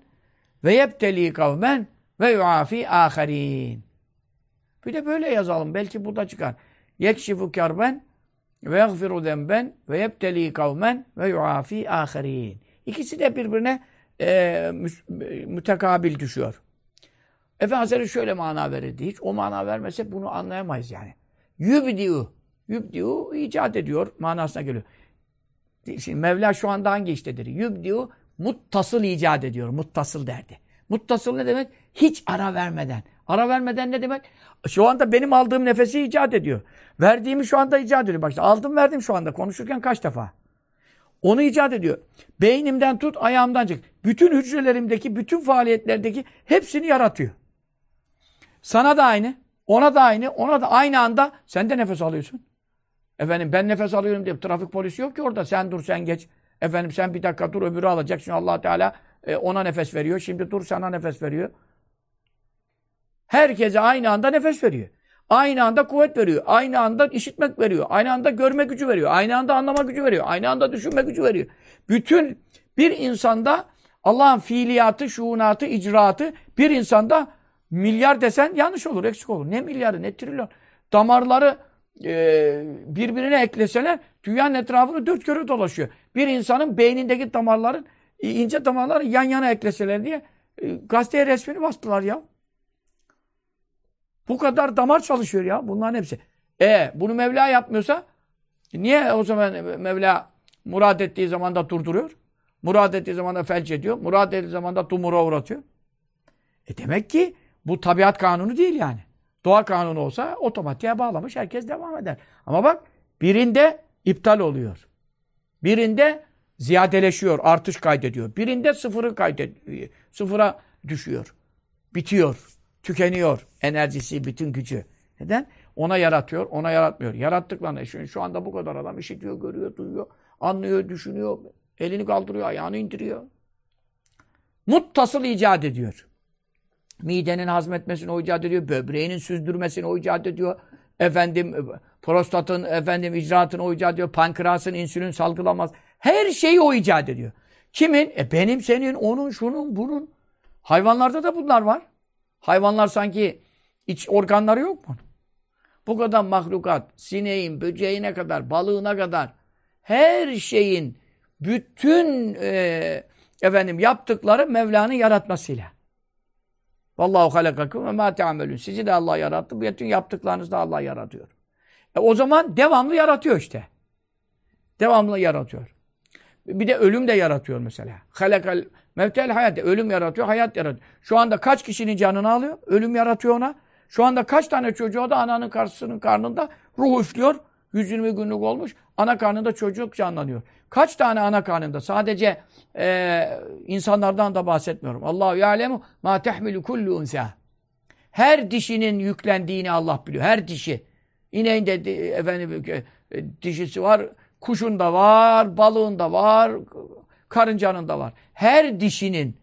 ve yebteli kavmen ve yuafi aherin. Bir de böyle yazalım. Belki burada çıkar. Yekşifu kerben ve yagfiru zemben ve yebteli kavmen ve yuafi aherin. İkisi de birbirine e, mütekabil düşüyor. Efendimiz Hazretleri şöyle mana verirdi. Hiç o mana vermese bunu anlayamayız yani. Yübdi'u. Yübdi'u icat ediyor. Manasına geliyor. Şimdi Mevla şu anda hangi iştedir? Yübdi'u muttasıl icat ediyor. Muttasıl derdi. Muttasıl ne demek? Hiç ara vermeden. Ara vermeden ne demek? Şu anda benim aldığım nefesi icat ediyor. Verdiğimi şu anda icat ediyor. Bak işte aldım verdim şu anda. Konuşurken kaç defa? Onu icat ediyor. Beynimden tut, ayağımdan çık. Bütün hücrelerimdeki, bütün faaliyetlerdeki hepsini yaratıyor. Sana da aynı, ona da aynı, ona da aynı anda sen de nefes alıyorsun. Efendim ben nefes alıyorum diye trafik polisi yok ki orada. Sen dur, sen geç. Efendim sen bir dakika dur, öbürü alacak. Şimdi allah Teala e, ona nefes veriyor. Şimdi dur, sana nefes veriyor. Herkese aynı anda nefes veriyor. Aynı anda kuvvet veriyor. Aynı anda işitmek veriyor. Aynı anda görme gücü veriyor. Aynı anda anlama gücü veriyor. Aynı anda düşünme gücü veriyor. Bütün bir insanda Allah'ın fiiliyatı, şuunatı, icraatı bir insanda milyar desen yanlış olur, eksik olur. Ne milyarı, ne trilyon. Damarları e, birbirine ekleseler dünyanın etrafını dört kere dolaşıyor. Bir insanın beynindeki damarların, ince damarları yan yana ekleseler diye e, gazeteye resmini bastılar ya. Bu kadar damar çalışıyor ya bunların hepsi. E bunu Mevla yapmıyorsa niye o zaman Mevla murad ettiği zaman da durduruyor? Murad ettiği zaman da felç ediyor. Murad ettiği zaman da tumura uğratıyor. E demek ki bu tabiat kanunu değil yani. Doğa kanunu olsa otomatiğe bağlamış herkes devam eder. Ama bak birinde iptal oluyor. Birinde ziyadeleşiyor, artış kaydediyor. Birinde sıfırı kaydediyor. Sıfıra düşüyor. Bitiyor. Tükeniyor enerjisi, bütün gücü. Neden? Ona yaratıyor, ona yaratmıyor. Yarattıklarını, şu, şu anda bu kadar adam işitiyor, görüyor, duyuyor, anlıyor, düşünüyor, elini kaldırıyor, ayağını indiriyor. Muttasıl icat ediyor. Midenin hazmetmesini o icat ediyor, böbreğinin süzdürmesini o icat ediyor. Efendim, prostatın, efendim, icraatını o icat ediyor. Pankreasın insülin salgılamaz. Her şeyi o icat ediyor. Kimin? E benim, senin, onun, şunun, bunun. Hayvanlarda da bunlar var. Hayvanlar sanki iç organları yok mu? Bu kadar mahlukat, sineğin, böceğine kadar, balığına kadar her şeyin bütün e, efendim yaptıkları Mevla'nın yaratmasıyla. Vallahu halakakum ve ma teamelun. Sizi de Allah yarattı. Bütün yaptıklarınızı da Allah yaratıyor. E o zaman devamlı yaratıyor işte. Devamlı yaratıyor. Bir de ölüm de yaratıyor mesela. Halakal Mevtel hayat. Ölüm yaratıyor, hayat yaratıyor. Şu anda kaç kişinin canını alıyor? Ölüm yaratıyor ona. Şu anda kaç tane çocuğa da ananın karşısının karnında ruh üflüyor. 120 günlük olmuş. Ana karnında çocuk canlanıyor. Kaç tane ana karnında? Sadece e, insanlardan da bahsetmiyorum. Allahu ya'lemu ma tehmilu kullu unsa. Her dişinin yüklendiğini Allah biliyor. Her dişi. İneğin de efendim e, dişisi var, kuşun da var, balığın da var, Karıncanın da var. Her dişinin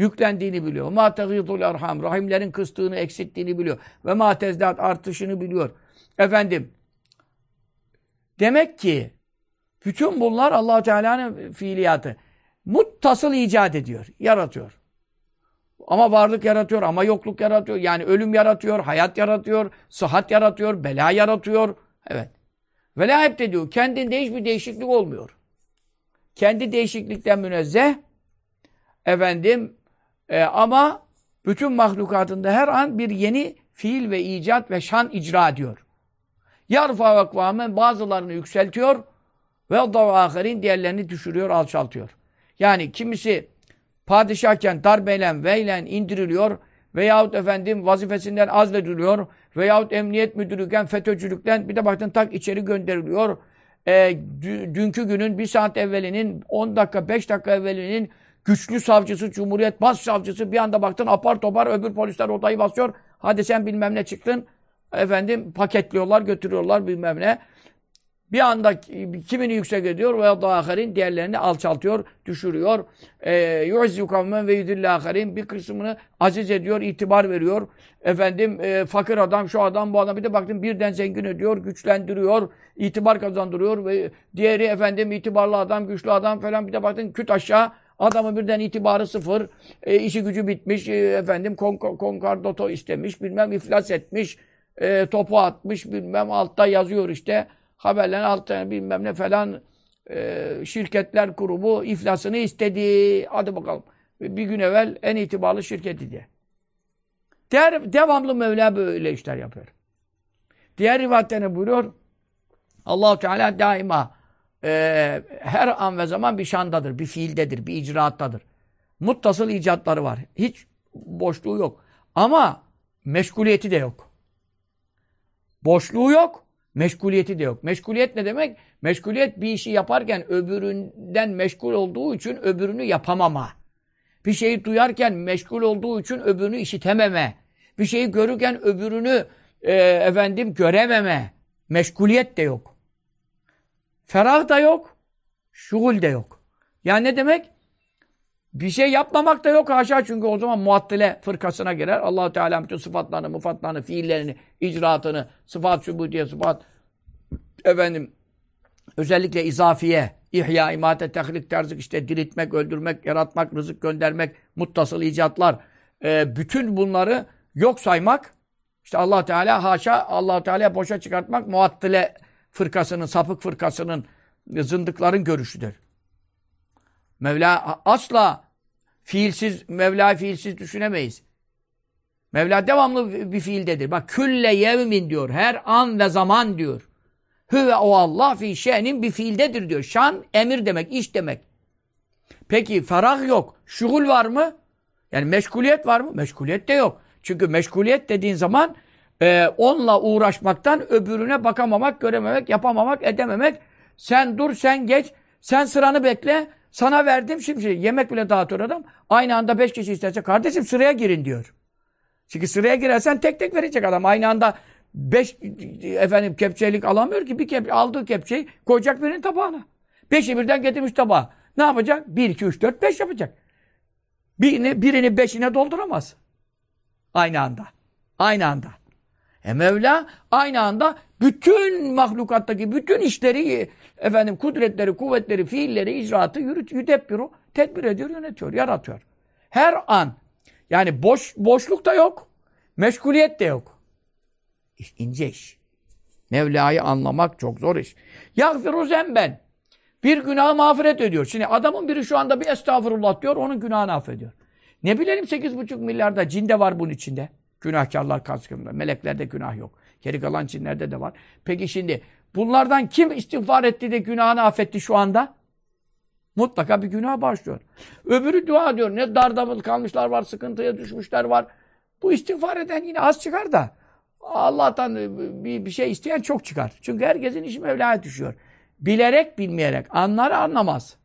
yüklendiğini biliyor. Ma tegidul erham. Rahimlerin kıstığını, eksilttiğini biliyor. Ve ma tezdat artışını biliyor. Efendim demek ki bütün bunlar allah Teala'nın fiiliyatı. Muttasıl icat ediyor, yaratıyor. Ama varlık yaratıyor, ama yokluk yaratıyor. Yani ölüm yaratıyor, hayat yaratıyor, sıhhat yaratıyor, bela yaratıyor. Evet. Ve hep de diyor, kendinde hiçbir değişiklik olmuyor kendi değişiklikten münezzeh efendim e, ama bütün mahlukatında her an bir yeni fiil ve icat ve şan icra ediyor. Yarfa ve kvamen bazılarını yükseltiyor ve ahirin diğerlerini düşürüyor, alçaltıyor. Yani kimisi padişahken darbeyle, veylen indiriliyor veyahut efendim vazifesinden azlediliyor veyahut emniyet müdürlükken, FETÖ'cülükten bir de baktın tak içeri gönderiliyor. E, dü- dünkü günün bir saat evvelinin, 10 dakika, 5 dakika evvelinin güçlü savcısı, Cumhuriyet Başsavcısı bir anda baktın apar topar öbür polisler odayı basıyor. Hadi sen bilmem ne çıktın. Efendim paketliyorlar, götürüyorlar bilmem ne. Bir anda kimini yüksek ediyor veya da ahirin diğerlerini alçaltıyor, düşürüyor. Yu'izzu kavmen ve yudilli ahirin bir kısmını aziz ediyor, itibar veriyor. Efendim e, fakir adam, şu adam, bu adam bir de baktın birden zengin ediyor, güçlendiriyor, itibar kazandırıyor ve diğeri efendim itibarlı adam, güçlü adam falan bir de baktın küt aşağı Adamın birden itibarı sıfır, e, işi gücü bitmiş, e, efendim kon konkardoto istemiş, bilmem iflas etmiş, e, topu atmış, bilmem altta yazıyor işte haberlerin altta bilmem ne falan e, şirketler kurumu iflasını istedi. Hadi bakalım. Bir gün evvel en itibarlı şirketi diye. Diğer, devamlı Mevla böyle işler yapıyor. Diğer rivayette ne buyuruyor? Allahu Teala daima e, her an ve zaman bir şandadır, bir fiildedir, bir icraattadır. Muttasıl icatları var. Hiç boşluğu yok. Ama meşguliyeti de yok. Boşluğu yok, meşguliyeti de yok. Meşguliyet ne demek? Meşguliyet bir işi yaparken öbüründen meşgul olduğu için öbürünü yapamama. Bir şeyi duyarken meşgul olduğu için öbürünü işitememe. Bir şeyi görürken öbürünü e, efendim görememe. Meşguliyet de yok. Ferah da yok. Şugul de yok. Yani ne demek? Bir şey yapmamak da yok haşa çünkü o zaman muattile fırkasına girer. allah Teala bütün sıfatlarını, mufatlarını, fiillerini, icraatını, sıfat, sübutiye, sıfat, efendim, özellikle izafiye, ihya, imate, tehlik, terzik, işte diriltmek, öldürmek, yaratmak, rızık göndermek, muttasıl icatlar, e, bütün bunları yok saymak, işte allah Teala haşa, allah Teala boşa çıkartmak, muattile fırkasının, sapık fırkasının, zındıkların görüşüdür. Mevla asla fiilsiz, Mevla fiilsiz düşünemeyiz. Mevla devamlı bir fiildedir. Bak külle yevmin diyor. Her an ve zaman diyor. Hüve o Allah fi şe'nin bir fiildedir diyor. Şan emir demek, iş demek. Peki ferah yok. Şugul var mı? Yani meşguliyet var mı? Meşguliyet de yok. Çünkü meşguliyet dediğin zaman e, onunla uğraşmaktan öbürüne bakamamak, görememek, yapamamak, edememek. Sen dur, sen geç, sen sıranı bekle. Sana verdim şimdi yemek bile dağıtıyor adam. Aynı anda beş kişi isterse kardeşim sıraya girin diyor. Çünkü sıraya girersen tek tek verecek adam. Aynı anda beş efendim kepçelik alamıyor ki bir kep aldığı kepçeyi koyacak birinin tabağına. Beşi birden getirmiş tabağa. Ne yapacak? Bir, iki, üç, dört, beş yapacak. Birini, birini beşine dolduramaz. Aynı anda. Aynı anda. E Mevla aynı anda bütün mahlukattaki bütün işleri efendim kudretleri, kuvvetleri, fiilleri, icraatı yürüt, yüdebbiru, tedbir ediyor, yönetiyor, yaratıyor. Her an yani boş boşluk da yok, meşguliyet de yok. İş, ince iş. Mevla'yı anlamak çok zor iş. Yagfiru zemben. Bir günahı mağfiret ediyor. Şimdi adamın biri şu anda bir estağfurullah diyor, onun günahını affediyor. Ne bilelim 8,5 milyarda cinde var bunun içinde. Günahkarlar kaskında. Meleklerde günah yok. Geri kalan cinlerde de var. Peki şimdi bunlardan kim istiğfar etti de günahını affetti şu anda? Mutlaka bir günah başlıyor. Öbürü dua diyor. Ne darda kalmışlar var, sıkıntıya düşmüşler var. Bu istiğfar eden yine az çıkar da Allah'tan bir, bir şey isteyen çok çıkar. Çünkü herkesin işi Mevla'ya düşüyor. Bilerek bilmeyerek anlar anlamaz.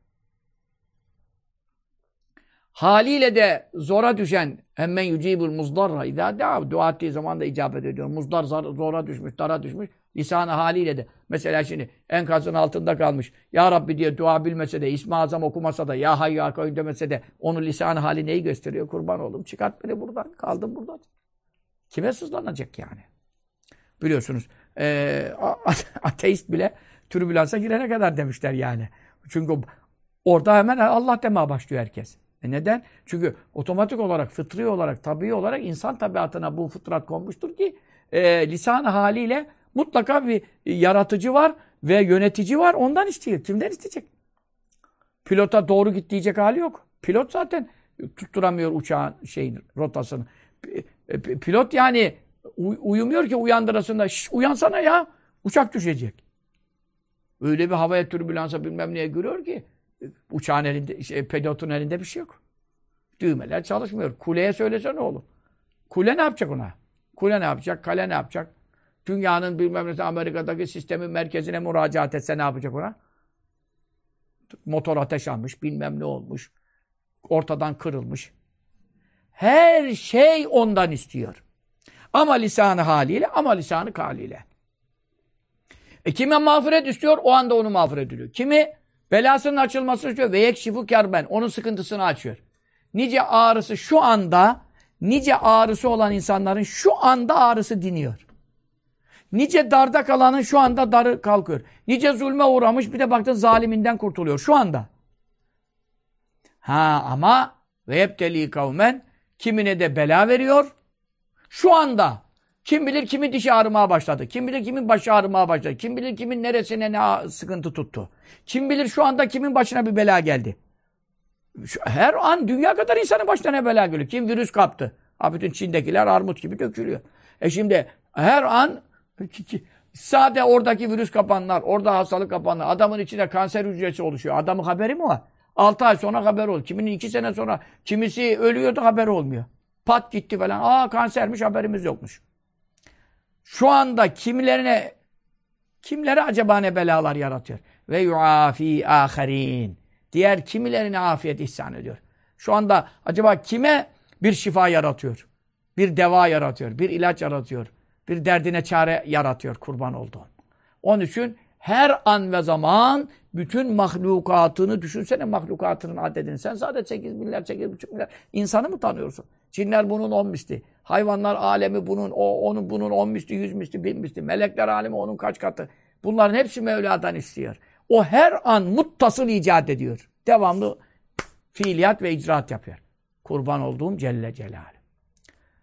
Haliyle de zora düşen emmen yücibul muzdarra idâ dâ dua ettiği zaman da icabet ediyor. Muzdar zora düşmüş, dara düşmüş. Lisanı haliyle de. Mesela şimdi enkazın altında kalmış. Ya Rabbi diye dua bilmese de, İsmi Azam okumasa da, Ya Hayyu Ya Kayyum demese de onun lisanı hali neyi gösteriyor? Kurban oğlum çıkart beni buradan. Kaldım burada. Kime sızlanacak yani? Biliyorsunuz e, ateist bile türbülansa girene kadar demişler yani. Çünkü orada hemen Allah demeye başlıyor herkes. E neden? Çünkü otomatik olarak, fıtri olarak, tabii olarak insan tabiatına bu fıtrat konmuştur ki e, lisan haliyle mutlaka bir yaratıcı var ve yönetici var. Ondan istiyor. Kimden isteyecek? Pilota doğru git diyecek hali yok. Pilot zaten tutturamıyor uçağın şeyin rotasını. E, pilot yani uyumuyor ki uyandırasında. Şş, uyansana ya. Uçak düşecek. Öyle bir havaya türbülansa bilmem neye giriyor ki uçağın elinde, şey, pilotun elinde bir şey yok. Düğmeler çalışmıyor. Kuleye söylese ne olur? Kule ne yapacak ona? Kule ne yapacak? Kale ne yapacak? Dünyanın bilmem ne Amerika'daki sistemin merkezine müracaat etse ne yapacak ona? Motor ateş almış, bilmem ne olmuş. Ortadan kırılmış. Her şey ondan istiyor. Ama lisanı haliyle, ama lisanı haliyle. E kime mağfiret istiyor, o anda onu mağfiret ediyor. Kimi belasının açılmasını istiyor ve yekşifu kerben, onun sıkıntısını açıyor. Nice ağrısı şu anda, nice ağrısı olan insanların şu anda ağrısı diniyor. Nice darda kalanın şu anda darı kalkıyor. Nice zulme uğramış bir de baktın zaliminden kurtuluyor. Şu anda. Ha ama ve yebteli kavmen kimine de bela veriyor. Şu anda. Kim bilir kimin dişi ağrımaya başladı. Kim bilir kimin başı ağrımaya başladı. Kim bilir kimin neresine ne sıkıntı tuttu. Kim bilir şu anda kimin başına bir bela geldi. Her an dünya kadar insanın başına ne bela geliyor. Kim virüs kaptı. Ha bütün Çin'dekiler armut gibi dökülüyor. E şimdi her an sade oradaki virüs kapanlar, orada hastalık kapanlar, adamın içinde kanser hücresi oluşuyor. Adamın haberi mi var? 6 ay sonra haber ol. Kiminin 2 sene sonra kimisi ölüyordu haber olmuyor. Pat gitti falan. Aa kansermiş haberimiz yokmuş. Şu anda kimlerine kimlere acaba ne belalar yaratıyor? Ve yuafi aharin. Diğer kimilerine afiyet ihsan ediyor. Şu anda acaba kime bir şifa yaratıyor? Bir deva yaratıyor, bir ilaç yaratıyor, bir derdine çare yaratıyor kurban olduğun. Onun için her an ve zaman bütün mahlukatını düşünsene mahlukatının adedini. Sen sadece 8 milyar, 8,5 milyar insanı mı tanıyorsun? Cinler bunun 10 misli. Hayvanlar alemi bunun, o, onun bunun 10 misli, 100 misli, 1000 misli. Melekler alemi onun kaç katı. Bunların hepsi Mevla'dan istiyor. O her an muttasıl icat ediyor. Devamlı fiiliyat ve icraat yapıyor. Kurban olduğum Celle Celaluhu.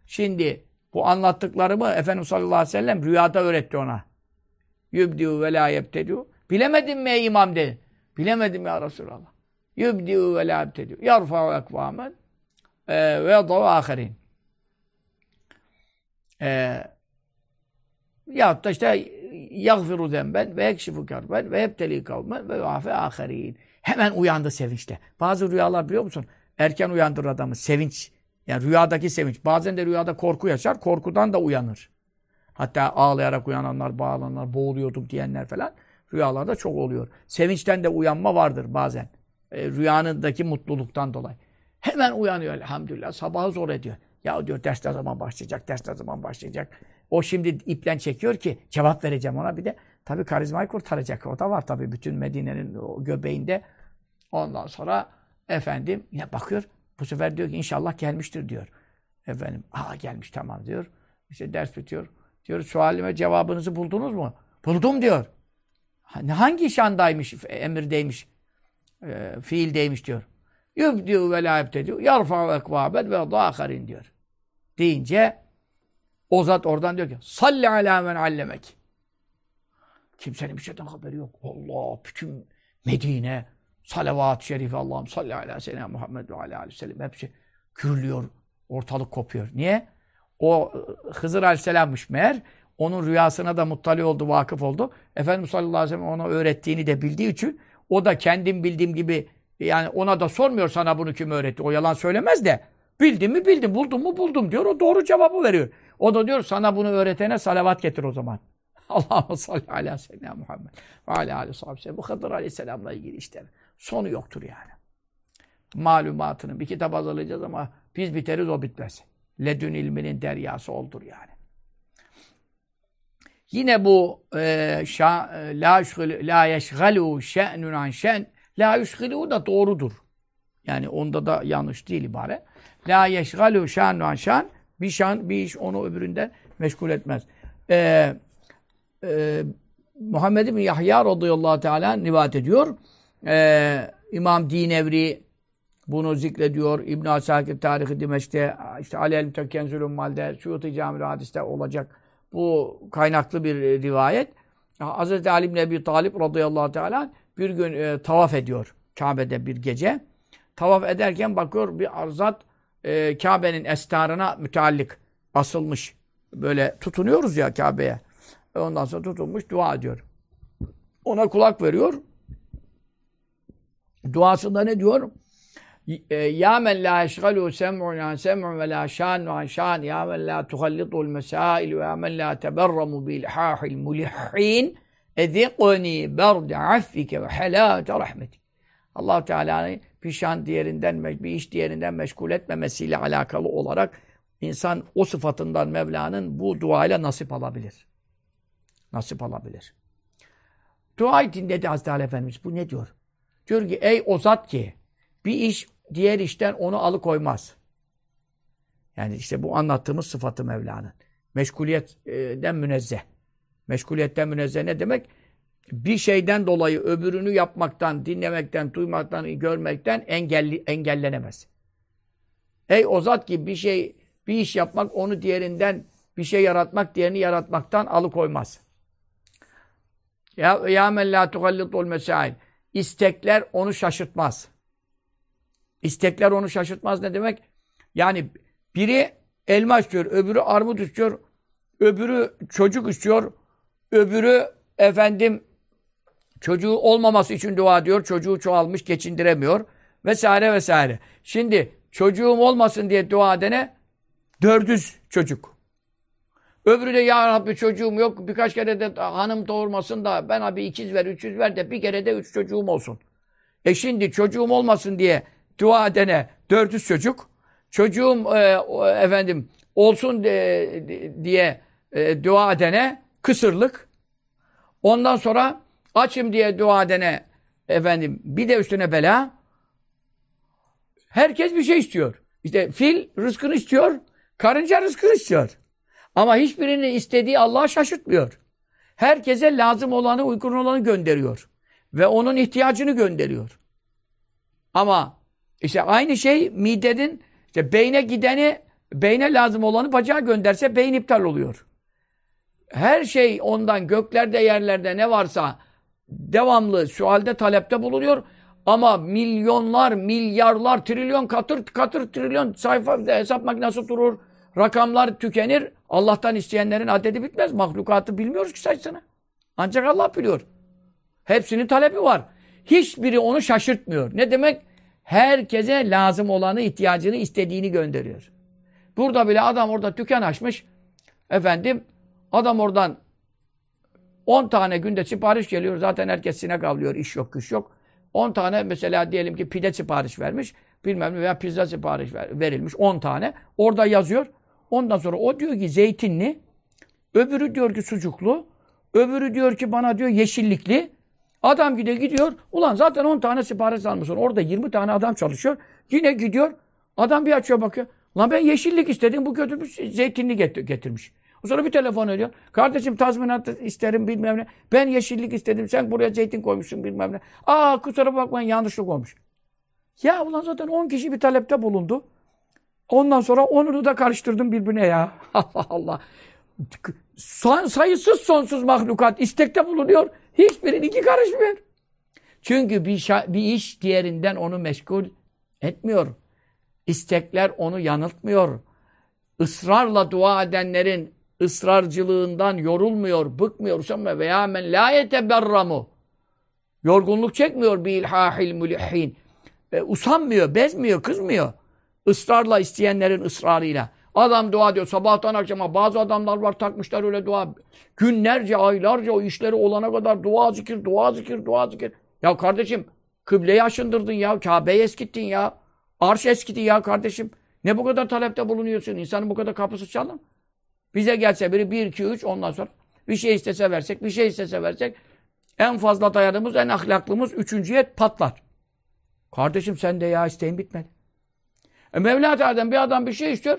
Şimdi bu anlattıklarımı Efendimiz sallallahu aleyhi ve sellem rüyada öğretti ona. Yübdiu ve la yebtediu. Bilemedim mi ey imam dedi. Bilemedim ya Resulallah. Yübdiu ve la yebtediu. Yarfa'u ekvamen e, ve yadavu ahirin. E, yahut da işte yagfiru zemben ve ekşifu karben ve yebteli kavmen ve yuafe ahirin. Hemen uyandı sevinçle. Bazı rüyalar biliyor musun? Erken uyandırır adamı. Sevinç. Yani rüyadaki sevinç. Bazen de rüyada korku yaşar. Korkudan da uyanır. Hatta ağlayarak uyananlar, bağlananlar, boğuluyordum diyenler falan rüyalarda çok oluyor. Sevinçten de uyanma vardır bazen. E, rüyanındaki mutluluktan dolayı. Hemen uyanıyor elhamdülillah. Sabahı zor ediyor. Ya diyor ders ne zaman başlayacak, ders ne zaman başlayacak. O şimdi iplen çekiyor ki cevap vereceğim ona bir de. Tabii karizmayı kurtaracak. O da var tabii bütün Medine'nin göbeğinde. Ondan sonra efendim yine bakıyor. Bu sefer diyor ki inşallah gelmiştir diyor. Efendim aa gelmiş tamam diyor. İşte ders bitiyor. Diyor sualime cevabınızı buldunuz mu? Buldum diyor. Hangi şandaymış, emirdeymiş, e, fiildeymiş diyor. Yübdiu ve la ebtediu, yarfa'u ekvâbet ve dâkharin diyor. Deyince o zat oradan diyor ki salli alâ men allemek. Kimsenin bir şeyden haberi yok. Allah bütün Medine salavat-ı şerife Allah'ım salli alâ seyyidina Muhammed ve alâ aleyhi sellem hepsi gürlüyor. Ortalık kopuyor. Niye? O Hızır Aleyhisselam'mış meğer. Onun rüyasına da muttali oldu, vakıf oldu. Efendimiz sallallahu aleyhi ve sellem ona öğrettiğini de bildiği için o da kendim bildiğim gibi yani ona da sormuyor sana bunu kim öğretti. O yalan söylemez de bildim mi bildim, buldum mu buldum diyor. O doğru cevabı veriyor. O da diyor sana bunu öğretene salavat getir o zaman. Allahu salli ala seyyidina Muhammed ve ala aleyhi sahibi. Bu Hıdır aleyhisselamla ilgili işte sonu yoktur yani. Malumatını bir kitap hazırlayacağız ama biz biteriz o bitmez. Ledün ilminin deryası oldur yani. Yine bu e, şa, e, la la yeşgalu şe'nun an şen la yushgilu da doğrudur. Yani onda da yanlış değil ibare. La yeşgalu şe'nun an şen bir şan bir iş onu öbüründen meşgul etmez. E, e, Muhammed bin Yahya radıyallahu teala rivayet ediyor. E, İmam Dinevri bunu zikrediyor. İbn Asakir Tarihi Dimeş'te, işte Ali el Mütekkenzülün Mal'de, Suyuti Camil Hadis'te olacak bu kaynaklı bir rivayet. Hz. Ali ibn Ebi Talip radıyallahu teala bir gün e, tavaf ediyor Kabe'de bir gece. Tavaf ederken bakıyor bir arzat e, Kabe'nin estarına müteallik asılmış. Böyle tutunuyoruz ya Kabe'ye. E ondan sonra tutunmuş dua ediyor. Ona kulak veriyor. Duasında ne diyor? E, ya men la yeşgalu sem'un an sem'un ve la şan an şan ya men la tuhallitul mesail ve ya men la teberramu bil hahil mulihhin ezikuni berde affike ve helâte rahmetik. allah Teala'nın bir şan diğerinden, bir iş diğerinden meşgul etmemesiyle alakalı olarak insan o sıfatından Mevla'nın bu duayla nasip alabilir. Nasip alabilir. Dua için dedi Hazreti Ali Efendimiz. Bu ne diyor? Diyor ki ey o zat ki bir iş diğer işten onu alıkoymaz. Yani işte bu anlattığımız sıfatı Mevla'nın. Meşguliyetten münezzeh. Meşguliyetten münezzeh ne demek? Bir şeyden dolayı öbürünü yapmaktan, dinlemekten, duymaktan, görmekten engelli, engellenemez. Ey o zat ki bir şey, bir iş yapmak onu diğerinden bir şey yaratmak, diğerini yaratmaktan alıkoymaz. Ya ya men la tuhallitul mesail. İstekler onu şaşırtmaz. İstekler onu şaşırtmaz ne demek? Yani biri elma istiyor, öbürü armut istiyor, öbürü çocuk istiyor, öbürü efendim çocuğu olmaması için dua ediyor, çocuğu çoğalmış, geçindiremiyor vesaire vesaire. Şimdi çocuğum olmasın diye dua edene dördüz çocuk. Öbürü de ya Rabbi çocuğum yok birkaç kere de hanım doğurmasın da ben abi ikiz ver, üçüz ver de bir kere de üç çocuğum olsun. E şimdi çocuğum olmasın diye dua edene dördüz çocuk, çocuğum e, efendim olsun de, diye e, dua edene kısırlık. Ondan sonra açım diye dua edene efendim bir de üstüne bela. Herkes bir şey istiyor. İşte fil rızkını istiyor, karınca rızkını istiyor. Ama hiçbirinin istediği Allah'a şaşırtmıyor. Herkese lazım olanı, uygun olanı gönderiyor. Ve onun ihtiyacını gönderiyor. Ama işte aynı şey midenin işte beyne gideni, beyne lazım olanı bacağa gönderse beyin iptal oluyor. Her şey ondan göklerde yerlerde ne varsa devamlı şu halde talepte bulunuyor. Ama milyonlar, milyarlar, trilyon, katır katır trilyon sayfa hesap makinesi durur. Rakamlar tükenir. Allah'tan isteyenlerin adedi bitmez. Mahlukatı bilmiyoruz ki sayısını. Ancak Allah biliyor. Hepsinin talebi var. Hiçbiri onu şaşırtmıyor. Ne demek? Herkese lazım olanı, ihtiyacını, istediğini gönderiyor. Burada bile adam orada tüken açmış. Efendim, adam oradan 10 tane günde sipariş geliyor. Zaten herkes sinek avlıyor. iş yok, güç yok. 10 tane mesela diyelim ki pide sipariş vermiş. Bilmem ne veya pizza sipariş ver, verilmiş 10 tane. Orada yazıyor. Ondan sonra o diyor ki zeytinli, öbürü diyor ki sucuklu, öbürü diyor ki bana diyor yeşillikli. Adam gidiyor gidiyor. Ulan zaten 10 tane sipariş almışsın. Orada 20 tane adam çalışıyor. Yine gidiyor. Adam bir açıyor bakıyor. Lan ben yeşillik istedim. Bu götürmüş zeytinli getirmiş. Sonra bir telefon ediyor. Kardeşim tazminat isterim bilmem ne. Ben yeşillik istedim. Sen buraya zeytin koymuşsun bilmem ne. Aa kusura bakmayın yanlışlık olmuş. Ya ulan zaten 10 kişi bir talepte bulundu. Ondan sonra onunu da karıştırdım birbirine ya. Allah Allah. Sayısız sonsuz mahlukat istekte bulunuyor. Hiçbirinin iki karışmıyor. Çünkü bir, bir iş diğerinden onu meşgul etmiyor. İstekler onu yanıltmıyor. Israrla dua edenlerin ısrarcılığından yorulmuyor, bıkmıyor. Sonra veya men la yeteberramu. Yorgunluk çekmiyor bi ilhahil mulihhin. E, usanmıyor, bezmiyor, kızmıyor. Israrla isteyenlerin ısrarıyla. Adam dua diyor sabahtan akşama. Bazı adamlar var takmışlar öyle dua. Günlerce, aylarca o işleri olana kadar dua zikir, dua zikir, dua zikir. Ya kardeşim kıbleyi aşındırdın ya. Kabe'yi eskittin ya. Arş eskitti ya kardeşim. Ne bu kadar talepte bulunuyorsun? İnsanın bu kadar kapısı çalın. Bize gelse biri bir, iki, üç ondan sonra bir şey istese versek, bir şey istese versek en fazla dayanımız, en ahlaklımız üçüncüye patlar. Kardeşim sen de ya isteğin bitmedi. E Mevla Teala'dan bir adam bir şey istiyor.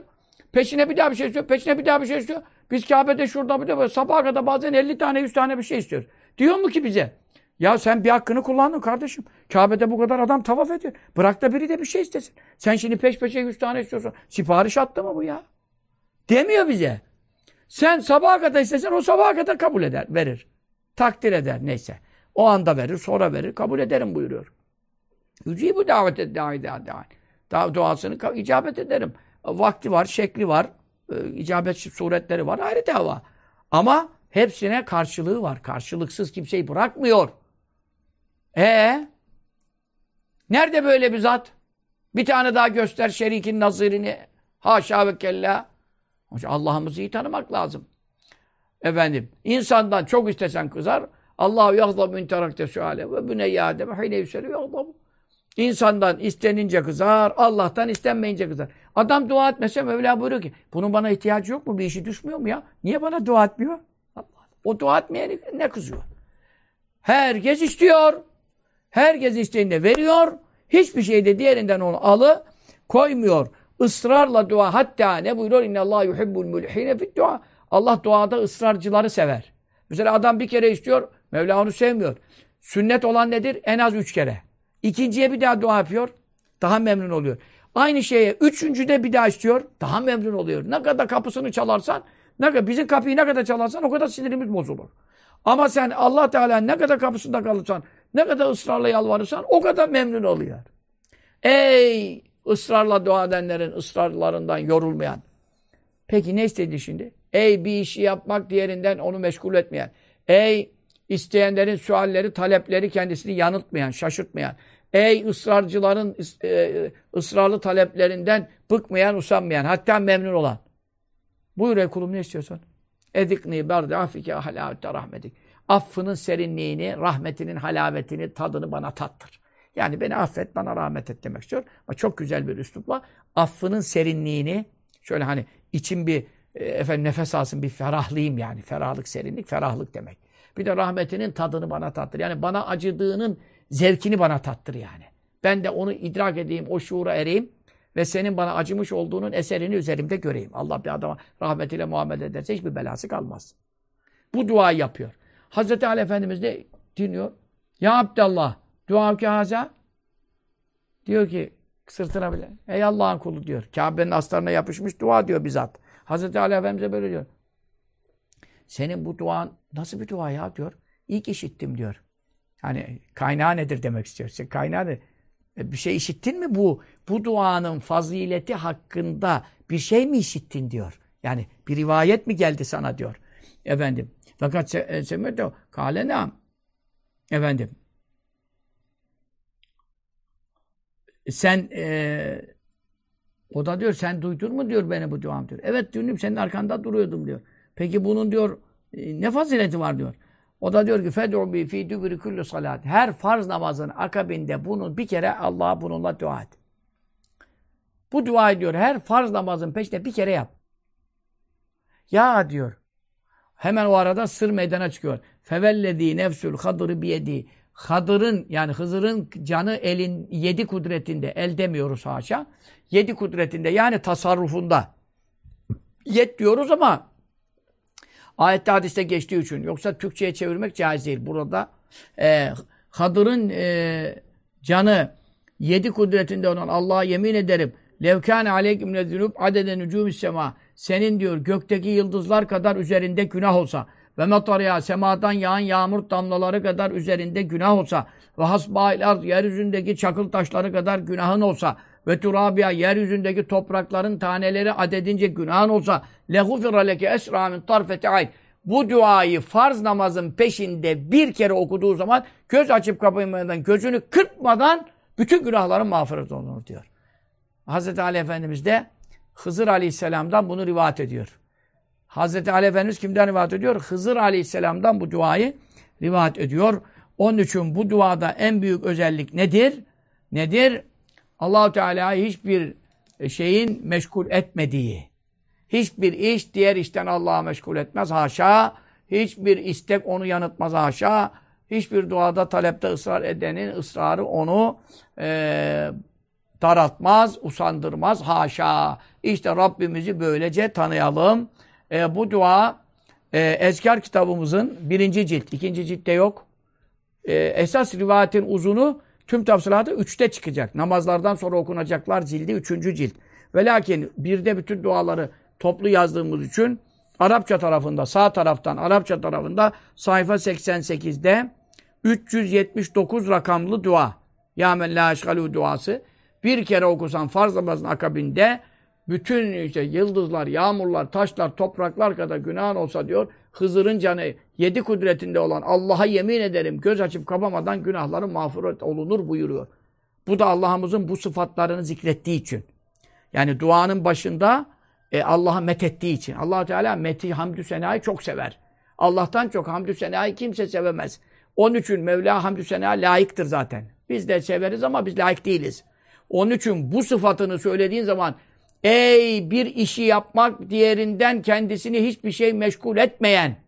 Peşine bir daha bir şey istiyor. Peşine bir daha bir şey istiyor. Biz Kabe'de şurada bir de böyle sabaha kadar bazen 50 tane 100 tane bir şey istiyoruz. Diyor mu ki bize? Ya sen bir hakkını kullandın kardeşim. Kabe'de bu kadar adam tavaf ediyor. Bırak da biri de bir şey istesin. Sen şimdi peş peşe 100 tane istiyorsun. Sipariş attı mı bu ya? Demiyor bize. Sen sabaha kadar istesen o sabaha kadar kabul eder, verir. Takdir eder neyse. O anda verir, sonra verir, kabul ederim buyuruyor. bu davet et davet duasını icabet ederim. Vakti var, şekli var, e, icabet suretleri var, ayrı dava. Ama hepsine karşılığı var. Karşılıksız kimseyi bırakmıyor. E Nerede böyle bir zat? Bir tane daha göster şerikin nazirini. Haşa ve kella. Allah'ımızı iyi tanımak lazım. Efendim, insandan çok istesen kızar. Allahu yagzabu min terakte suale ve büneyye Adem hine yuseri yagzabu. İnsandan istenince kızar, Allah'tan istenmeyince kızar. Adam dua etmese Mevla buyuruyor ki, bunun bana ihtiyacı yok mu? Bir işi düşmüyor mu ya? Niye bana dua etmiyor? O dua etmeyeni ne kızıyor? Herkes istiyor. Herkes isteğinde veriyor. Hiçbir şeyde diğerinden onu alı koymuyor. Israrla dua. Hatta ne buyuruyor? İnne Allah yuhibbul mulhine fit dua. Allah duada ısrarcıları sever. Mesela adam bir kere istiyor, Mevla onu sevmiyor. Sünnet olan nedir? En az üç kere. İkinciye bir daha dua yapıyor, daha memnun oluyor. Aynı şeye üçüncüde bir daha istiyor, daha memnun oluyor. Ne kadar kapısını çalarsan, ne kadar bizim kapıyı ne kadar çalarsan o kadar sinirimiz bozulur. Ama sen Allah Teala ne kadar kapısında kalırsan, ne kadar ısrarla yalvarırsan o kadar memnun oluyor. Ey ısrarla dua edenlerin ısrarlarından yorulmayan. Peki ne istedi şimdi? Ey bir işi yapmak diğerinden onu meşgul etmeyen. Ey isteyenlerin sualleri, talepleri kendisini yanıltmayan, şaşırtmayan. Ey ısrarcıların e, ısrarlı taleplerinden bıkmayan, usanmayan, hatta memnun olan. Buyur ey kulum ne istiyorsun? Edikni berde afike halavete rahmetik. Affının serinliğini, rahmetinin halavetini, tadını bana tattır. Yani beni affet, bana rahmet et demek istiyor. Ama çok güzel bir üslupla affının serinliğini, şöyle hani için bir e, efendim nefes alsın, bir ferahlayayım yani. Ferahlık, serinlik, ferahlık demek. Bir de rahmetinin tadını bana tattır. Yani bana acıdığının zevkini bana tattır yani. Ben de onu idrak edeyim, o şuura ereyim ve senin bana acımış olduğunun eserini üzerimde göreyim. Allah bir adama rahmetiyle muamele ederse hiçbir belası kalmaz. Bu duayı yapıyor. Hazreti Ali Efendimiz de dinliyor. Ya Abdallah, dua ki haza. Diyor ki sırtına bile. Ey Allah'ın kulu diyor. Kabe'nin astarına yapışmış dua diyor bizzat. Hazreti Ali Efendimiz'e böyle diyor. Senin bu duan nasıl bir dua ya diyor. İlk işittim diyor. Hani kaynağı nedir demek istiyor. Sen kaynağı ne? E, bir şey işittin mi bu? Bu duanın fazileti hakkında bir şey mi işittin diyor. Yani bir rivayet mi geldi sana diyor. Efendim. Fakat semete kale nam. Efendim. Sen e, o da diyor sen duydun mu diyor beni bu duam diyor. Evet duydum senin arkanda duruyordum diyor. Peki bunun diyor e, ne fazileti var diyor. O da diyor ki fed'u bi fi duburi kullu salat. Her farz namazın akabinde bunun bir kere Allah'a bununla dua et. Bu dua diyor her farz namazın peşinde bir kere yap. Ya diyor. Hemen o arada sır meydana çıkıyor. Fevellezî nefsül hadırı biyedi. Hadır'ın yani Hızır'ın canı elin yedi kudretinde. El demiyoruz haşa. Yedi kudretinde yani tasarrufunda. Yet diyoruz ama ayette hadiste geçtiği için. Yoksa Türkçe'ye çevirmek caiz değil. Burada e, Hadır'ın e, canı yedi kudretinde olan Allah'a yemin ederim. Levkâne aleyküm lezünub adeden nücûmis sema. Senin diyor gökteki yıldızlar kadar üzerinde günah olsa ve metarya semadan yağan yağmur damlaları kadar üzerinde günah olsa ve hasbâil ard yeryüzündeki çakıl taşları kadar günahın olsa ve turabiya yeryüzündeki toprakların taneleri adedince günahın olsa lehufira leke esra min tarfeti ayn bu duayı farz namazın peşinde bir kere okuduğu zaman göz açıp kapaymadan gözünü kırpmadan bütün günahların mağfiret olunur diyor. Hz. Ali Efendimiz de Hızır Aleyhisselam'dan bunu rivayet ediyor. Hz. Ali Efendimiz kimden rivayet ediyor? Hızır Aleyhisselam'dan bu duayı rivayet ediyor. Onun için bu duada en büyük özellik nedir? Nedir? Allahu Teala hiçbir şeyin meşgul etmediği. Hiçbir iş diğer işten Allah'a meşgul etmez. Haşa. Hiçbir istek onu yanıtmaz. Haşa. Hiçbir duada talepte ısrar edenin ısrarı onu e, daraltmaz, usandırmaz. Haşa. İşte Rabbimizi böylece tanıyalım. E, bu dua e, Ezkar kitabımızın birinci cilt, ikinci ciltte yok. E, esas rivayetin uzunu tüm tafsilatı üçte çıkacak. Namazlardan sonra okunacaklar cildi üçüncü cilt. Ve lakin birde bütün duaları toplu yazdığımız için Arapça tarafında, sağ taraftan Arapça tarafında sayfa 88'de 379 rakamlı dua. Ya la eşgalu duası. Bir kere okusan farz namazın akabinde bütün işte yıldızlar, yağmurlar, taşlar, topraklar kadar günahın olsa diyor. Hızır'ın canı yedi kudretinde olan Allah'a yemin ederim göz açıp kapamadan günahların mağfiret olunur buyuruyor. Bu da Allah'ımızın bu sıfatlarını zikrettiği için. Yani duanın başında e, Allah'a methettiği için. allah Teala meti, hamdü senayı çok sever. Allah'tan çok hamdü senayı kimse sevemez. Onun için Mevla hamdü sena layıktır zaten. Biz de severiz ama biz layık değiliz. Onun için bu sıfatını söylediğin zaman ey bir işi yapmak diğerinden kendisini hiçbir şey meşgul etmeyen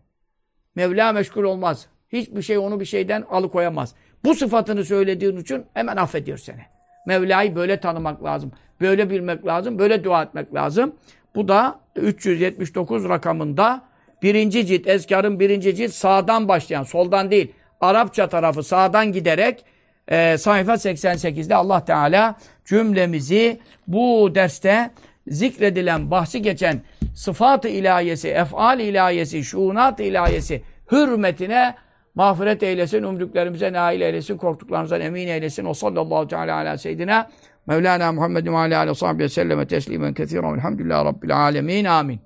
Mevla meşgul olmaz. Hiçbir şey onu bir şeyden alıkoyamaz. Bu sıfatını söylediğin için hemen affediyor seni. Mevla'yı böyle tanımak lazım. Böyle bilmek lazım. Böyle dua etmek lazım. Bu da 379 rakamında birinci cilt, Ezkar'ın birinci cilt sağdan başlayan, soldan değil. Arapça tarafı sağdan giderek e, sayfa 88'de Allah Teala cümlemizi bu derste zikredilen, bahsi geçen sıfat-ı ilahiyesi, efal ilahiyesi, şuunat ilahiyesi hürmetine mağfiret eylesin, umdüklerimize nail eylesin, korktuklarımızdan emin eylesin. O sallallahu teala ala seyyidina Mevlana Muhammedin ve ala aleyhi ve selleme teslimen kethiren. Elhamdülillahi Rabbil alemin. Amin.